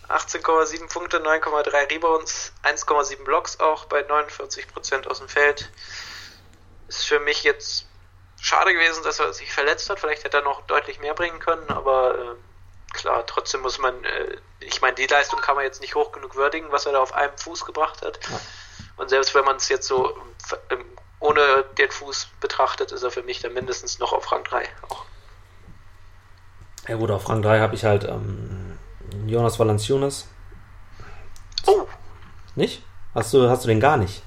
18,7 Punkte, 9,3 Rebounds, 1,7 Blocks auch bei 49% aus dem Feld. Ist für mich jetzt schade gewesen, dass er sich verletzt hat. Vielleicht hätte er noch deutlich mehr bringen können, aber äh, klar, trotzdem muss man, äh, ich meine, die Leistung kann man jetzt nicht hoch genug würdigen, was er da auf einem Fuß gebracht hat. Ja. Und selbst wenn man es jetzt so ähm, ohne den Fuß betrachtet, ist er für mich dann mindestens noch auf Rang 3 auch. Ja gut, auf Rang 3 habe ich halt ähm, Jonas Valanciunas. Oh. Nicht? Hast du, hast du den gar nicht?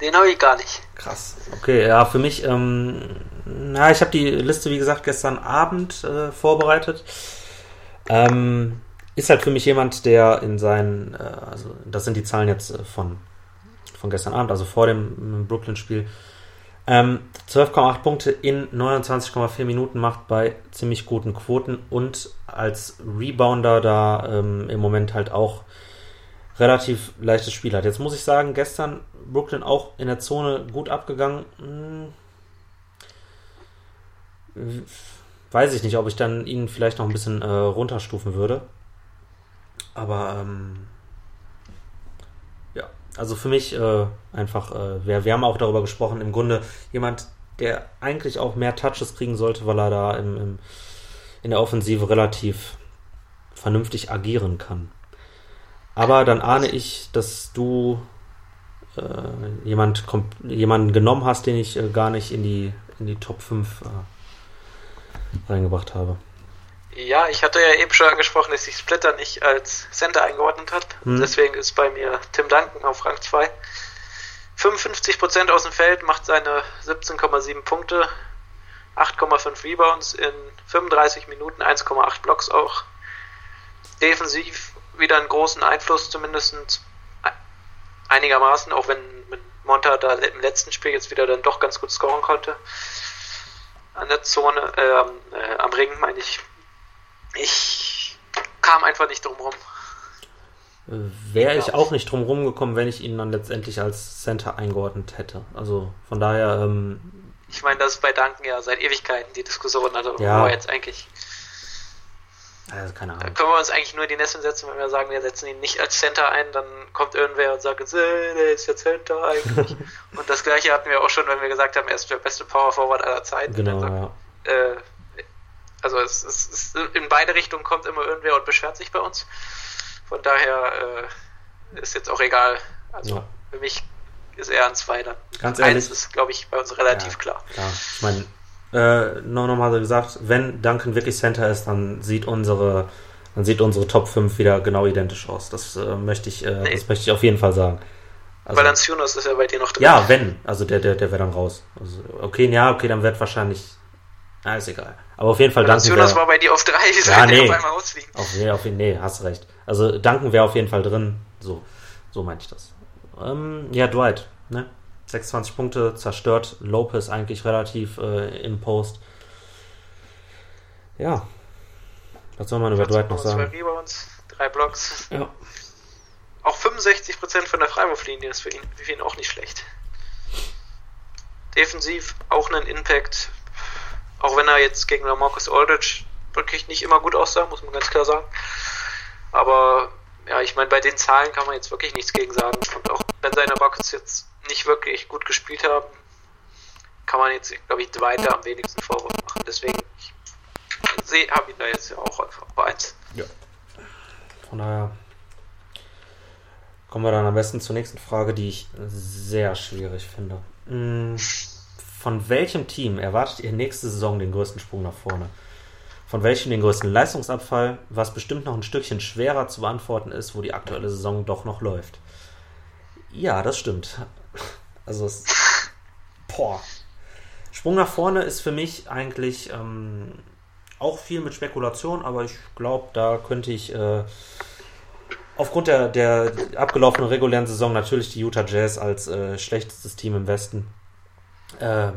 Den habe ich gar nicht. Krass. Okay, ja, für mich, ähm, na, ich habe die Liste, wie gesagt, gestern Abend äh, vorbereitet. Ähm, ist halt für mich jemand, der in seinen, äh, also das sind die Zahlen jetzt äh, von, von gestern Abend, also vor dem Brooklyn-Spiel. Ähm, 12,8 Punkte in 29,4 Minuten macht bei ziemlich guten Quoten und als Rebounder da ähm, im Moment halt auch relativ leichtes Spiel hat. Jetzt muss ich sagen, gestern Brooklyn auch in der Zone gut abgegangen. Hm. Weiß ich nicht, ob ich dann ihn vielleicht noch ein bisschen äh, runterstufen würde. Aber ähm, also für mich äh, einfach, äh, wir, wir haben auch darüber gesprochen, im Grunde jemand, der eigentlich auch mehr Touches kriegen sollte, weil er da im, im, in der Offensive relativ vernünftig agieren kann. Aber dann ahne ich, dass du äh, jemand, jemanden genommen hast, den ich äh, gar nicht in die, in die Top 5 äh, reingebracht habe. Ja, ich hatte ja eben schon angesprochen, dass sich Splitter nicht als Center eingeordnet hat. Hm. Deswegen ist bei mir Tim Duncan auf Rang 2. 55% aus dem Feld, macht seine 17,7 Punkte, 8,5 Rebounds in 35 Minuten, 1,8 Blocks auch. Defensiv wieder einen großen Einfluss, zumindest einigermaßen, auch wenn Monta da im letzten Spiel jetzt wieder dann doch ganz gut scoren konnte. an der Zone, äh, äh, am Ring meine ich. Ich kam einfach nicht drum rum. Wäre ich auch nicht drum rumgekommen, wenn ich ihn dann letztendlich als Center eingeordnet hätte. Also von daher. Ähm, ich meine, das ist bei Duncan ja seit Ewigkeiten die Diskussion, also ja. jetzt eigentlich. Also keine Ahnung. Da können wir uns eigentlich nur die Nesseln setzen, wenn wir sagen, wir setzen ihn nicht als Center ein, dann kommt irgendwer und sagt uns, äh, der ist ja Center eigentlich. und das gleiche hatten wir auch schon, wenn wir gesagt haben, er ist der beste Power Forward aller Zeiten. Genau, sagt, ja. äh, also es, es, es, in beide Richtungen kommt immer irgendwer und beschwert sich bei uns. Von daher äh, ist jetzt auch egal. Also ja. für mich ist er ein Zweiter. Ganz ehrlich. Eins ist, glaube ich, bei uns relativ ja, klar. klar. Ich meine, äh, noch nochmal so gesagt, wenn Duncan wirklich Center ist, dann sieht unsere, dann sieht unsere Top 5 wieder genau identisch aus. Das äh, möchte ich, äh, nee. das möchte ich auf jeden Fall sagen. Also, Valanciunas ist ja bei dir noch drin. Ja, wenn. Also der, der, der wäre dann raus. Also, okay, ja, okay, dann wird wahrscheinlich. Ah, ist egal. Aber auf jeden Fall Duncan. Valanciunas war bei dir auf 3, ja, nee. auf einmal ausfliegen. Auf, nee, auf, nee, hast recht. Also Duncan wäre auf jeden Fall drin. So, so meinte ich das. Ähm, ja, Dwight, ne? 26 Punkte zerstört. Lopez eigentlich relativ äh, im Post. Ja. Was soll man über Dwight noch sagen? Zwei Rebounds, drei Blocks. Ja. Auch 65% von der Freiwurflinie ist für ihn, für ihn auch nicht schlecht. Defensiv auch einen Impact. Auch wenn er jetzt gegen Marcus Aldridge wirklich nicht immer gut aussah, muss man ganz klar sagen. Aber ja, ich meine, bei den Zahlen kann man jetzt wirklich nichts gegen sagen. Und auch wenn seine Rockets jetzt nicht wirklich gut gespielt haben, kann man jetzt, glaube ich, weiter am wenigsten Vorwurf machen. Deswegen, ich habe ihn da jetzt ja auch einfach bei 1. Ja. Von daher kommen wir dann am besten zur nächsten Frage, die ich sehr schwierig finde. Hm, von welchem Team erwartet ihr nächste Saison den größten Sprung nach vorne? Von welchem den größten Leistungsabfall, was bestimmt noch ein Stückchen schwerer zu beantworten ist, wo die aktuelle Saison doch noch läuft? Ja, das stimmt. Also, es, boah. Sprung nach vorne ist für mich eigentlich ähm, auch viel mit Spekulation, aber ich glaube, da könnte ich äh, aufgrund der, der abgelaufenen regulären Saison natürlich die Utah Jazz als äh, schlechtestes Team im Westen. Äh,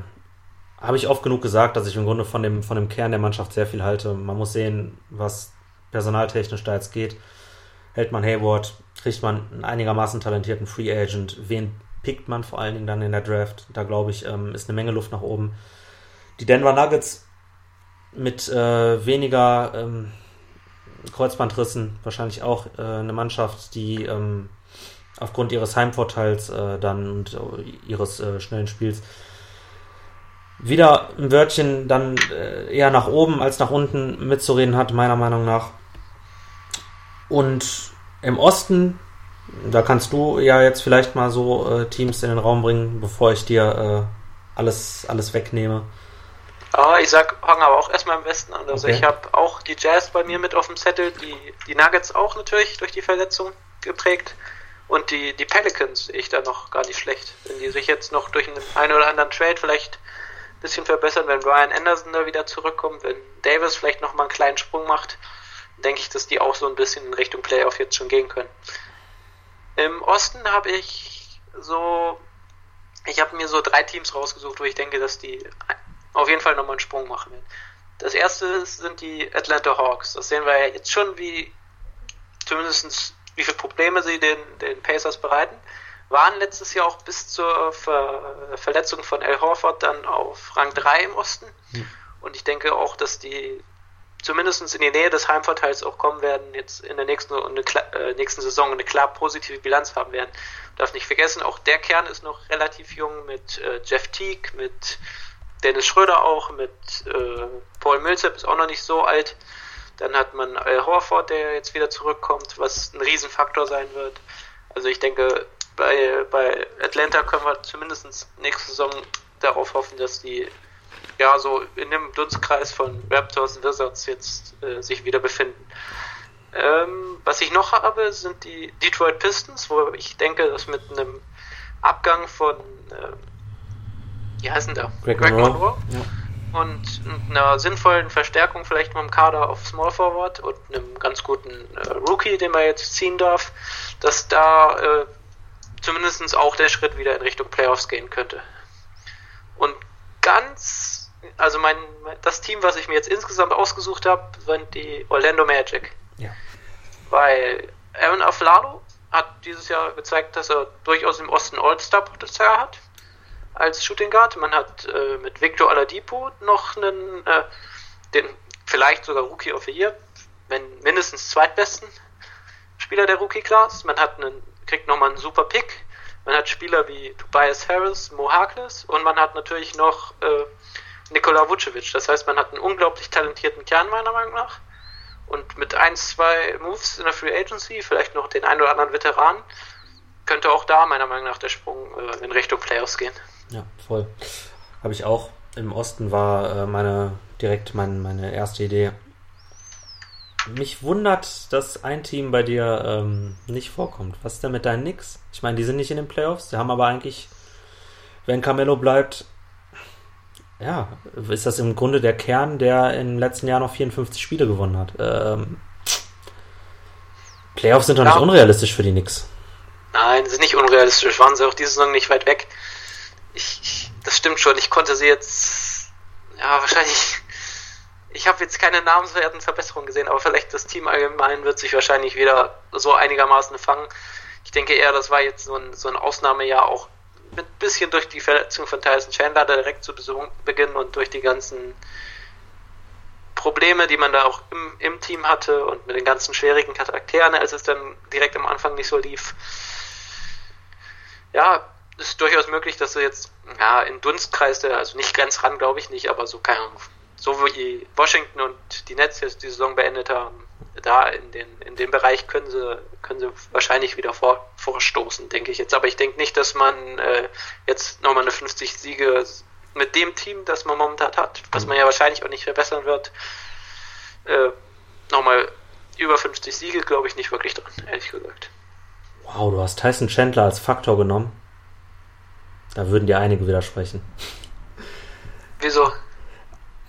Habe ich oft genug gesagt, dass ich im Grunde von dem, von dem Kern der Mannschaft sehr viel halte. Man muss sehen, was personaltechnisch da jetzt geht. Hält man Hayward, kriegt man einen einigermaßen talentierten Free Agent, wen pickt man vor allen Dingen dann in der Draft. Da glaube ich, ähm, ist eine Menge Luft nach oben. Die Denver Nuggets mit äh, weniger ähm, Kreuzbandrissen wahrscheinlich auch äh, eine Mannschaft, die ähm, aufgrund ihres Heimvorteils äh, dann und äh, ihres äh, schnellen Spiels wieder ein Wörtchen dann äh, eher nach oben als nach unten mitzureden hat, meiner Meinung nach. Und im Osten da kannst du ja jetzt vielleicht mal so äh, Teams in den Raum bringen, bevor ich dir äh, alles, alles wegnehme. Ah, ich sag, fange aber auch erstmal im Westen an. Also okay. ich habe auch die Jazz bei mir mit auf dem Zettel, die, die Nuggets auch natürlich durch die Verletzung geprägt. Und die, die Pelicans sehe ich da noch gar nicht schlecht. Wenn die sich jetzt noch durch einen, einen oder anderen Trade vielleicht bisschen verbessern, wenn Ryan Anderson da wieder zurückkommt, wenn Davis vielleicht nochmal einen kleinen Sprung macht, denke ich, dass die auch so ein bisschen in Richtung Playoff jetzt schon gehen können. Im Osten habe ich so, ich habe mir so drei Teams rausgesucht, wo ich denke, dass die auf jeden Fall nochmal einen Sprung machen werden. Das erste sind die Atlanta Hawks. Das sehen wir ja jetzt schon, wie zumindest wie viele Probleme sie den, den Pacers bereiten. Waren letztes Jahr auch bis zur Ver Verletzung von Al Horford dann auf Rang 3 im Osten. Hm. Und ich denke auch, dass die zumindest in die Nähe des Heimvorteils auch kommen werden, jetzt in der nächsten, eine, äh, nächsten Saison eine klar positive Bilanz haben werden. Darf nicht vergessen, auch der Kern ist noch relativ jung mit äh, Jeff Teague, mit Dennis Schröder auch, mit äh, Paul Millsap ist auch noch nicht so alt. Dann hat man Al Horford, der jetzt wieder zurückkommt, was ein Riesenfaktor sein wird. Also ich denke, bei, bei Atlanta können wir zumindest nächste Saison darauf hoffen, dass die ja, so in dem Dunstkreis von Raptors und Wizards jetzt äh, sich wieder befinden. Ähm, was ich noch habe, sind die Detroit Pistons, wo ich denke, dass mit einem Abgang von, äh, wie heißen da? Greg, Greg Monroe. Ja. Und einer sinnvollen Verstärkung vielleicht mit dem Kader auf Small Forward und einem ganz guten äh, Rookie, den man jetzt ziehen darf, dass da äh, zumindest auch der Schritt wieder in Richtung Playoffs gehen könnte. Und ganz also mein, das Team, was ich mir jetzt insgesamt ausgesucht habe, sind die Orlando Magic. Ja. Weil Aaron Aflalo hat dieses Jahr gezeigt, dass er durchaus im Osten All-Star-Potenzial hat als Shooting Guard. Man hat äh, mit Victor Aladipo noch einen, äh, den vielleicht sogar Rookie of the Year, wenn mindestens zweitbesten Spieler der Rookie Class. Man hat einen, kriegt nochmal einen super Pick. Man hat Spieler wie Tobias Harris, Mo Harkless und man hat natürlich noch äh, Nikola Vucevic. Das heißt, man hat einen unglaublich talentierten Kern meiner Meinung nach. Und mit ein, zwei Moves in der Free Agency, vielleicht noch den einen oder anderen Veteran, könnte auch da meiner Meinung nach der Sprung äh, in Richtung Playoffs gehen. Ja, voll. Habe ich auch. Im Osten war äh, meine direkt mein, meine erste Idee. Mich wundert, dass ein Team bei dir ähm, nicht vorkommt. Was ist denn mit deinen Knicks? Ich meine, die sind nicht in den Playoffs. Die haben aber eigentlich, wenn Carmelo bleibt, ja, ist das im Grunde der Kern, der im letzten Jahr noch 54 Spiele gewonnen hat. Ähm, Playoffs sind doch ja. nicht unrealistisch für die Knicks. Nein, sind nicht unrealistisch. Waren sie auch diese Saison nicht weit weg. Ich, ich, das stimmt schon. Ich konnte sie jetzt, ja, wahrscheinlich. Ich habe jetzt keine namenswerten Verbesserungen gesehen, aber vielleicht das Team allgemein wird sich wahrscheinlich wieder so einigermaßen fangen. Ich denke eher, das war jetzt so ein, so ein Ausnahmejahr auch mit ein bisschen durch die Verletzung von Tyson Chandler direkt zu Beginn und durch die ganzen Probleme, die man da auch im, im Team hatte und mit den ganzen schwierigen Charakteren, als es dann direkt am Anfang nicht so lief. Ja, ist durchaus möglich, dass er jetzt ja, in Dunstkreis, also nicht ganz ran, glaube ich nicht, aber so keine Ahnung, so wie Washington und die Nets jetzt die Saison beendet haben, da in, den, in dem Bereich können sie, können sie wahrscheinlich wieder vor, vorstoßen, denke ich jetzt. Aber ich denke nicht, dass man äh, jetzt nochmal eine 50 Siege mit dem Team, das man momentan hat, was man ja wahrscheinlich auch nicht verbessern wird, äh, nochmal über 50 Siege, glaube ich, nicht wirklich dran, ehrlich gesagt. Wow, du hast Tyson Chandler als Faktor genommen. Da würden dir einige widersprechen. Wieso?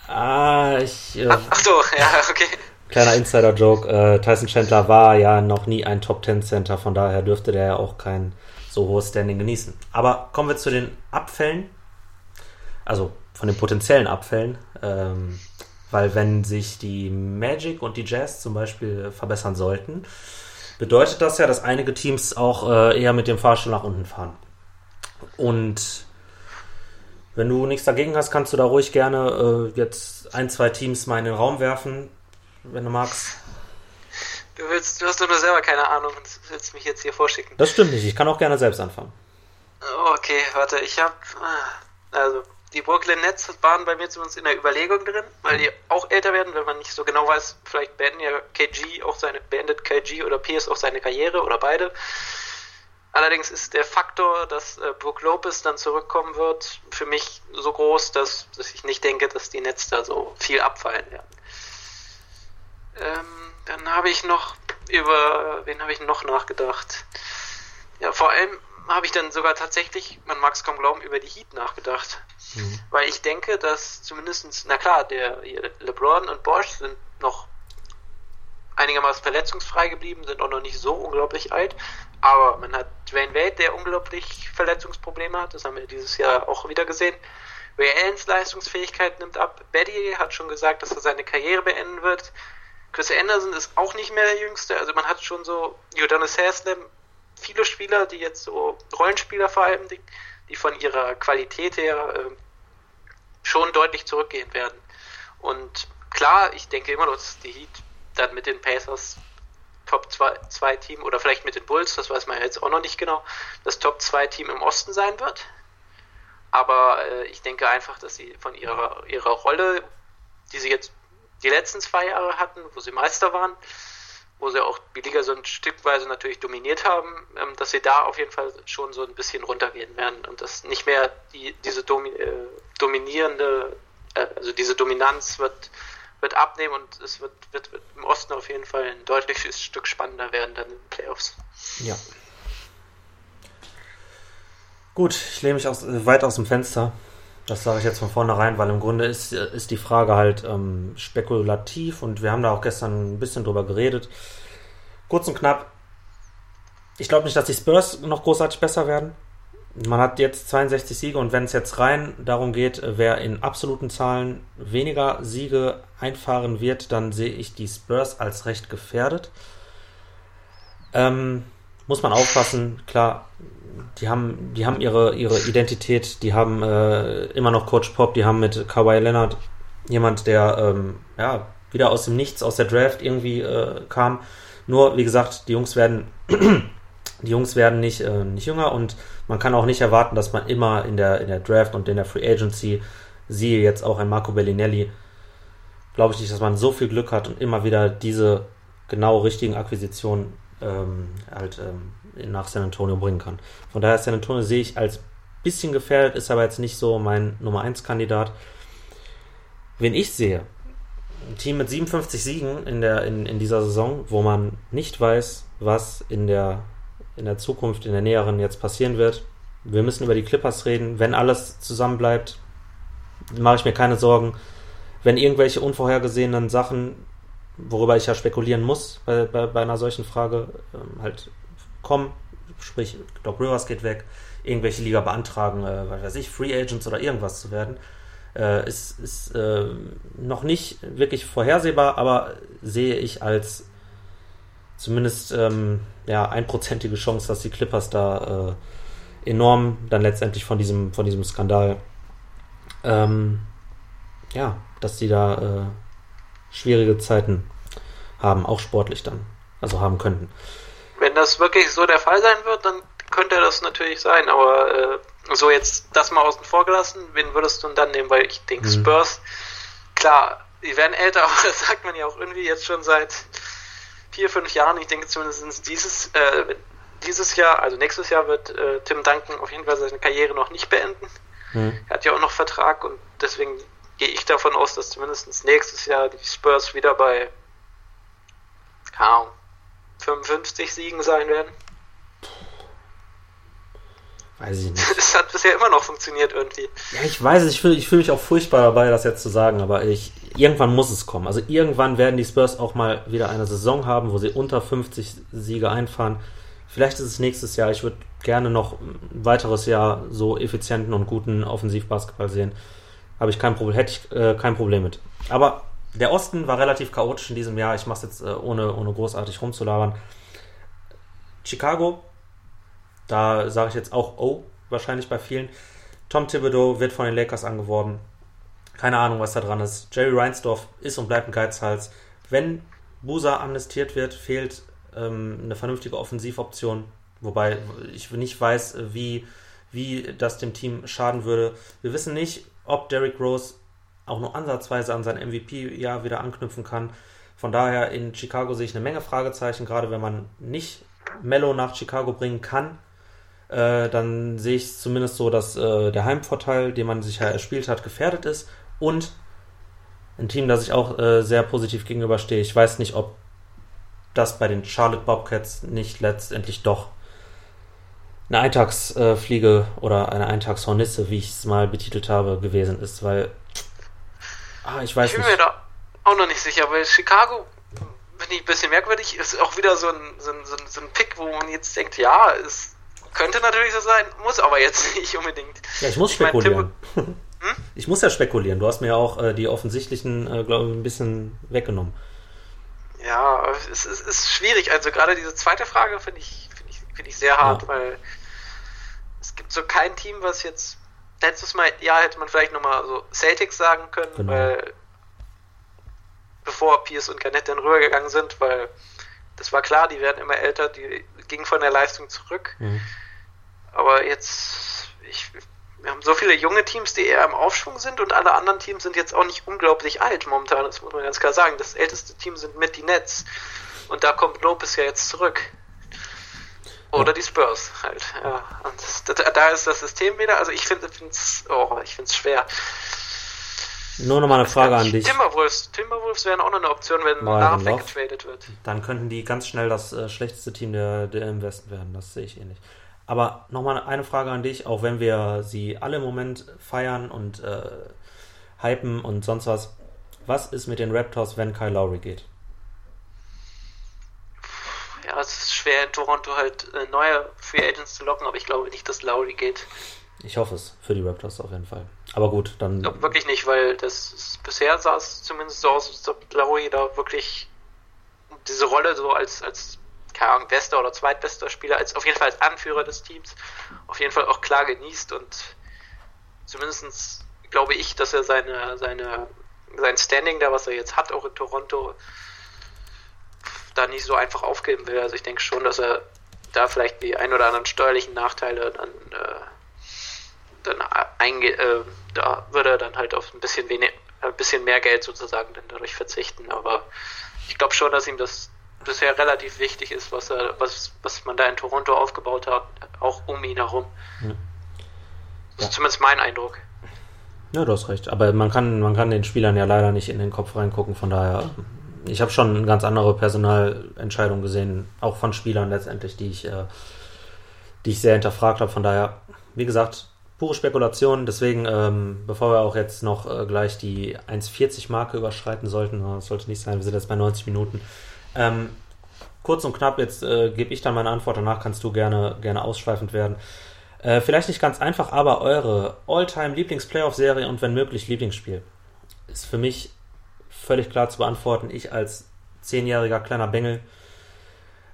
Ah, ich. Äh, ach so, ja, okay. Kleiner Insider-Joke, äh, Tyson Chandler war ja noch nie ein Top-10-Center, von daher dürfte der ja auch kein so hohes Standing genießen. Aber kommen wir zu den Abfällen, also von den potenziellen Abfällen, ähm, weil wenn sich die Magic und die Jazz zum Beispiel verbessern sollten, bedeutet das ja, dass einige Teams auch äh, eher mit dem Fahrstuhl nach unten fahren. Und wenn du nichts dagegen hast, kannst du da ruhig gerne äh, jetzt ein, zwei Teams mal in den Raum werfen, wenn du magst. Du willst, du hast doch nur selber keine Ahnung und willst mich jetzt hier vorschicken. Das stimmt nicht, ich kann auch gerne selbst anfangen. Okay, warte, ich hab. Ah, also, die Brooklyn Nets waren bei mir zumindest in der Überlegung drin, weil die auch älter werden, wenn man nicht so genau weiß, vielleicht beenden ja KG auch seine, beendet KG oder Pierce auch seine Karriere oder beide. Allerdings ist der Faktor, dass äh, Brook Lopez dann zurückkommen wird, für mich so groß, dass, dass ich nicht denke, dass die Nets da so viel abfallen werden. Ähm, dann habe ich noch über, wen habe ich noch nachgedacht? Ja, vor allem habe ich dann sogar tatsächlich, man mag es kaum glauben, über die Heat nachgedacht. Mhm. Weil ich denke, dass zumindestens, na klar, der LeBron und Bosch sind noch einigermaßen verletzungsfrei geblieben, sind auch noch nicht so unglaublich alt. Aber man hat Dwayne Wade, der unglaublich Verletzungsprobleme hat, das haben wir dieses Jahr auch wieder gesehen. Ray Allens Leistungsfähigkeit nimmt ab. Betty hat schon gesagt, dass er seine Karriere beenden wird. Chris Anderson ist auch nicht mehr der Jüngste. Also man hat schon so Udonis Haslam, viele Spieler, die jetzt so Rollenspieler vor allem, die, die von ihrer Qualität her äh, schon deutlich zurückgehen werden. Und klar, ich denke immer noch, dass die Heat dann mit den Pacers Top 2 Team oder vielleicht mit den Bulls, das weiß man jetzt auch noch nicht genau, das Top 2 Team im Osten sein wird. Aber äh, ich denke einfach, dass sie von ihrer, ihrer Rolle, die sie jetzt die letzten zwei Jahre hatten, wo sie Meister waren, wo sie auch die Liga so ein Stückweise natürlich dominiert haben, ähm, dass sie da auf jeden Fall schon so ein bisschen runtergehen werden und dass nicht mehr die, diese Domi äh, dominierende, äh, also diese Dominanz wird, wird abnehmen und es wird, wird, wird, im Osten auf jeden Fall ein deutliches Stück spannender werden dann in den Playoffs. Ja. Gut, ich lehne mich aus, weit aus dem Fenster. Das sage ich jetzt von vornherein, weil im Grunde ist, ist die Frage halt ähm, spekulativ und wir haben da auch gestern ein bisschen drüber geredet. Kurz und knapp. Ich glaube nicht, dass die Spurs noch großartig besser werden. Man hat jetzt 62 Siege und wenn es jetzt rein darum geht, wer in absoluten Zahlen weniger Siege einfahren wird, dann sehe ich die Spurs als recht gefährdet. Ähm, muss man aufpassen, klar, die haben, die haben ihre, ihre Identität, die haben äh, immer noch Coach Pop, die haben mit Kawhi Leonard jemand, der ähm, ja, wieder aus dem Nichts, aus der Draft irgendwie äh, kam. Nur, wie gesagt, die Jungs werden, die Jungs werden nicht, äh, nicht jünger und man kann auch nicht erwarten, dass man immer in der, in der Draft und in der Free Agency, siehe jetzt auch ein Marco Bellinelli, glaube ich nicht, dass man so viel Glück hat und immer wieder diese genau richtigen Akquisitionen ähm, halt ähm, nach San Antonio bringen kann. Von daher San Antonio sehe ich als bisschen gefährdet, ist aber jetzt nicht so mein Nummer 1 Kandidat. Wen ich sehe, ein Team mit 57 Siegen in, der, in, in dieser Saison, wo man nicht weiß, was in der, in der Zukunft, in der näheren jetzt passieren wird. Wir müssen über die Clippers reden. Wenn alles zusammen bleibt, mache ich mir keine Sorgen. Wenn irgendwelche unvorhergesehenen Sachen, worüber ich ja spekulieren muss bei, bei, bei einer solchen Frage, ähm, halt kommen, sprich Doc Rivers geht weg, irgendwelche Liga beantragen, äh, was weiß ich, Free Agents oder irgendwas zu werden, äh, ist, ist äh, noch nicht wirklich vorhersehbar, aber sehe ich als zumindest ähm, ja, einprozentige Chance, dass die Clippers da äh, enorm dann letztendlich von diesem, von diesem Skandal ähm, ja, dass die da äh, schwierige Zeiten haben, auch sportlich dann, also haben könnten. Wenn das wirklich so der Fall sein wird, dann könnte das natürlich sein, aber äh, so, jetzt das mal außen vor gelassen, wen würdest du denn dann nehmen? Weil ich denke, mhm. Spurs, klar, die werden älter, aber das sagt man ja auch irgendwie jetzt schon seit vier, fünf Jahren. Ich denke zumindest dieses, äh, dieses Jahr, also nächstes Jahr wird äh, Tim Duncan auf jeden Fall seine Karriere noch nicht beenden. Mhm. Er hat ja auch noch Vertrag und deswegen gehe ich davon aus, dass zumindest nächstes Jahr die Spurs wieder bei, keine Ahnung, 55 Siegen sein werden. Weiß ich nicht. Es hat bisher immer noch funktioniert irgendwie. Ja, ich weiß es. Ich fühle ich fühl mich auch furchtbar dabei, das jetzt zu sagen, aber ich, irgendwann muss es kommen. Also irgendwann werden die Spurs auch mal wieder eine Saison haben, wo sie unter 50 Siege einfahren. Vielleicht ist es nächstes Jahr. Ich würde gerne noch ein weiteres Jahr so effizienten und guten Offensivbasketball sehen. Habe ich kein Problem, hätte ich äh, kein Problem mit. Aber der Osten war relativ chaotisch in diesem Jahr. Ich mache es jetzt äh, ohne, ohne großartig rumzulabern. Chicago da sage ich jetzt auch oh, wahrscheinlich bei vielen. Tom Thibodeau wird von den Lakers angeworben. Keine Ahnung, was da dran ist. Jerry Reinsdorf ist und bleibt ein Geizhals. Wenn Busa amnestiert wird, fehlt ähm, eine vernünftige Offensivoption. Wobei ich nicht weiß, wie, wie das dem Team schaden würde. Wir wissen nicht, ob Derrick Rose auch nur ansatzweise an sein MVP-Jahr wieder anknüpfen kann. Von daher in Chicago sehe ich eine Menge Fragezeichen, gerade wenn man nicht Mello nach Chicago bringen kann äh, dann sehe ich es zumindest so, dass äh, der Heimvorteil, den man sich ja erspielt hat, gefährdet ist und ein Team, das ich auch äh, sehr positiv gegenüberstehe. Ich weiß nicht, ob das bei den Charlotte Bobcats nicht letztendlich doch eine Eintagsfliege oder eine Eintagshornisse, wie ich es mal betitelt habe, gewesen ist, weil ah, ich weiß ich bin nicht. mir da auch noch nicht sicher, weil Chicago finde ich ein bisschen merkwürdig, ist auch wieder so ein, so ein, so ein Pick, wo man jetzt denkt, ja, ist könnte natürlich so sein, muss aber jetzt nicht unbedingt. Ja, ich muss ich spekulieren. Mein, hm? Ich muss ja spekulieren. Du hast mir ja auch äh, die offensichtlichen, äh, glaube ich, ein bisschen weggenommen. Ja, es, es, ist schwierig. Also gerade diese zweite Frage finde ich, find ich, find ich sehr hart, ja. weil es gibt so kein Team, was jetzt letztes Mal, ja, hätte man vielleicht nochmal so Celtics sagen können, genau. weil bevor Pierce und Garnett dann rübergegangen sind, weil das war klar, die werden immer älter, die gingen von der Leistung zurück. Mhm. Aber jetzt, ich, wir haben so viele junge Teams, die eher im Aufschwung sind und alle anderen Teams sind jetzt auch nicht unglaublich alt momentan, das muss man ganz klar sagen. Das älteste Team sind mit die Nets und da kommt Lopez ja jetzt zurück. Oder die Spurs halt. Ja. Und das, da ist das System wieder. Also ich finde es oh, ich find's schwer. Nur nochmal eine Frage an dich. Timberwolves, Timberwolves wären auch noch eine Option, wenn Love weggetradet wird. Dann könnten die ganz schnell das äh, schlechteste Team der, der im Westen werden. Das sehe ich eh nicht. Aber nochmal eine Frage an dich, auch wenn wir sie alle im Moment feiern und äh, hypen und sonst was. Was ist mit den Raptors, wenn Kyle Lowry geht? Ja, es ist schwer in Toronto halt äh, neue Free Agents zu locken, aber ich glaube nicht, dass Lowry geht. Ich hoffe es für die Raptors auf jeden Fall. Aber gut, dann. Ich glaube wirklich nicht, weil das ist, bisher sah es zumindest so aus, als ob Lowry da wirklich diese Rolle so als, als keine Ahnung, bester oder zweitbester Spieler, als auf jeden Fall als Anführer des Teams, auf jeden Fall auch klar genießt und zumindest glaube ich, dass er seine, seine, sein Standing da, was er jetzt hat, auch in Toronto, da nicht so einfach aufgeben will. Also ich denke schon, dass er da vielleicht die ein oder anderen steuerlichen Nachteile dann, äh, dann einge äh, da würde er dann halt auf ein bisschen wenig, ein bisschen mehr Geld sozusagen dann dadurch verzichten. Aber ich glaube schon, dass ihm das bisher relativ wichtig ist, was er, was, was man da in Toronto aufgebaut hat, auch um ihn herum. Ja. Das ist zumindest mein Eindruck. Ja, du hast recht. Aber man kann, man kann den Spielern ja leider nicht in den Kopf reingucken. Von daher, ich habe schon ganz andere Personalentscheidungen gesehen, auch von Spielern letztendlich, die ich, äh, die ich sehr hinterfragt habe. Von daher, wie gesagt, pure Spekulation. Deswegen, ähm, bevor wir auch jetzt noch äh, gleich die 1,40-Marke überschreiten sollten, das sollte nicht sein, wir sind jetzt bei 90 Minuten. Ähm, kurz und knapp, jetzt äh, gebe ich dann meine Antwort, danach kannst du gerne, gerne ausschweifend werden. Äh, vielleicht nicht ganz einfach, aber eure All-Time Lieblings-Playoff-Serie und wenn möglich Lieblingsspiel ist für mich völlig klar zu beantworten. Ich als zehnjähriger kleiner Bengel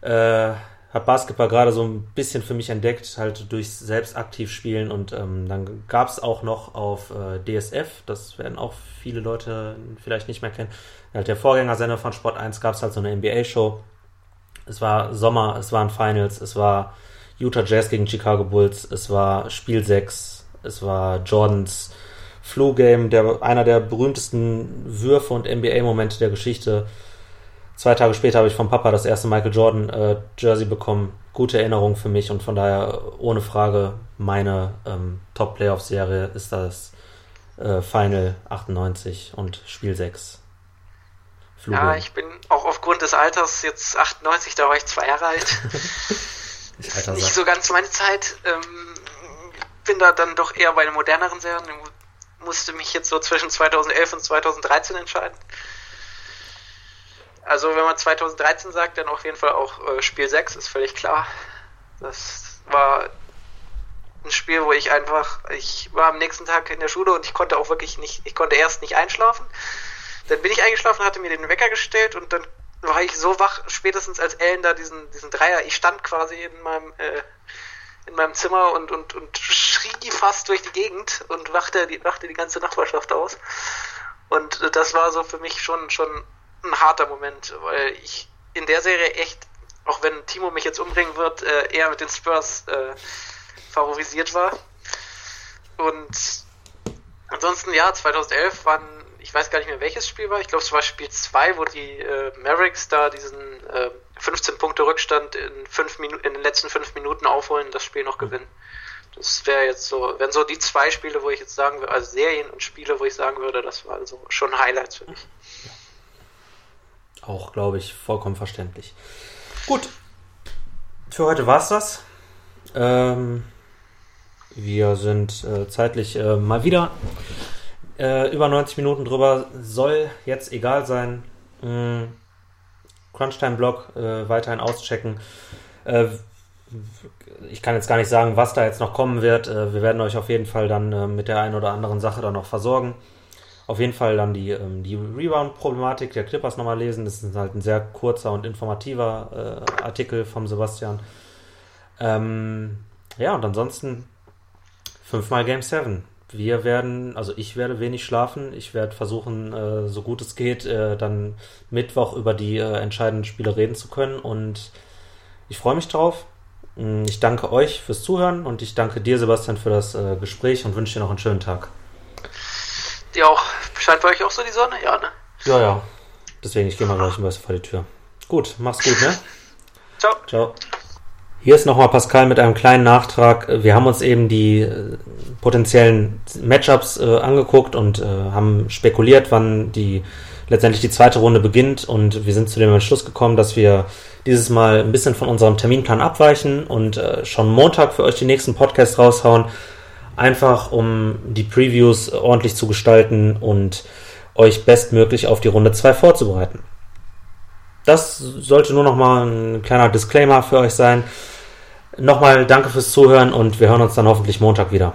äh, habe Basketball gerade so ein bisschen für mich entdeckt, halt durchs selbst aktiv spielen und ähm, dann gab es auch noch auf äh, DSF, das werden auch viele Leute vielleicht nicht mehr kennen, halt der Vorgängersender von Sport 1 gab es halt so eine NBA-Show. Es war Sommer, es waren Finals, es war Utah Jazz gegen Chicago Bulls, es war Spiel 6, es war Jordans Flu-Game, der, einer der berühmtesten Würfe und NBA-Momente der Geschichte. Zwei Tage später habe ich vom Papa das erste Michael Jordan äh, Jersey bekommen. Gute Erinnerung für mich und von daher ohne Frage meine ähm, Top-Playoff-Serie ist das äh, Final 98 und Spiel 6. Fluge. Ja, ich bin auch aufgrund des Alters jetzt 98, da war ich zwei Jahre alt. ist nicht so ganz meine Zeit. Ähm, bin da dann doch eher bei den moderneren Serien. Ich musste mich jetzt so zwischen 2011 und 2013 entscheiden. Also wenn man 2013 sagt, dann auf jeden Fall auch äh, Spiel 6, ist völlig klar. Das war ein Spiel, wo ich einfach, ich war am nächsten Tag in der Schule und ich konnte auch wirklich nicht, ich konnte erst nicht einschlafen. Dann bin ich eingeschlafen, hatte mir den Wecker gestellt und dann war ich so wach, spätestens als Ellen da diesen, diesen Dreier, ich stand quasi in meinem, äh, in meinem Zimmer und, und, und schrie fast durch die Gegend und wachte die, wachte die ganze Nachbarschaft aus. Und das war so für mich schon, schon ein harter Moment, weil ich in der Serie echt, auch wenn Timo mich jetzt umbringen wird, äh, eher mit den Spurs äh, favorisiert war. Und ansonsten, ja, 2011 waren ich weiß gar nicht mehr welches Spiel war, ich glaube es war Spiel 2, wo die äh, Mavericks da diesen äh, 15 Punkte Rückstand in, fünf Minu in den letzten fünf Minuten aufholen, das Spiel noch gewinnen. Das wäre jetzt so, wenn so die zwei Spiele, wo ich jetzt sagen würde, also Serien und Spiele, wo ich sagen würde, das waren so schon Highlights für mich. Auch, glaube ich, vollkommen verständlich. Gut, für heute war es das. Ähm, wir sind äh, zeitlich äh, mal wieder äh, über 90 Minuten drüber. Soll jetzt egal sein. Mhm. Crunchtime-Blog äh, weiterhin auschecken. Äh, ich kann jetzt gar nicht sagen, was da jetzt noch kommen wird. Äh, wir werden euch auf jeden Fall dann äh, mit der einen oder anderen Sache dann noch versorgen. Auf jeden Fall dann die, ähm, die Rebound-Problematik der Clippers nochmal lesen. Das ist halt ein sehr kurzer und informativer äh, Artikel vom Sebastian. Ähm, ja, und ansonsten fünfmal Game 7 wir werden, also ich werde wenig schlafen. Ich werde versuchen, äh, so gut es geht, äh, dann Mittwoch über die äh, entscheidenden Spiele reden zu können. Und ich freue mich drauf. Mm, ich danke euch fürs Zuhören und ich danke dir, Sebastian, für das äh, Gespräch und wünsche dir noch einen schönen Tag. Dir auch. Scheint bei euch auch so die Sonne? Ja, ne? Ja, ja. Deswegen, ich gehe mal gleich ein bisschen vor die Tür. Gut, mach's gut, ne? Ciao. Ciao. Hier ist nochmal Pascal mit einem kleinen Nachtrag. Wir haben uns eben die äh, potenziellen Matchups äh, angeguckt und äh, haben spekuliert, wann die letztendlich die zweite Runde beginnt und wir sind zu dem Entschluss gekommen, dass wir dieses Mal ein bisschen von unserem Terminplan abweichen und äh, schon Montag für euch die nächsten Podcasts raushauen, einfach um die Previews ordentlich zu gestalten und euch bestmöglich auf die Runde 2 vorzubereiten. das sollte nur noch mal ein kleiner Disclaimer für euch sein. Nochmal danke fürs Zuhören und wir hören uns dann hoffentlich Montag wieder.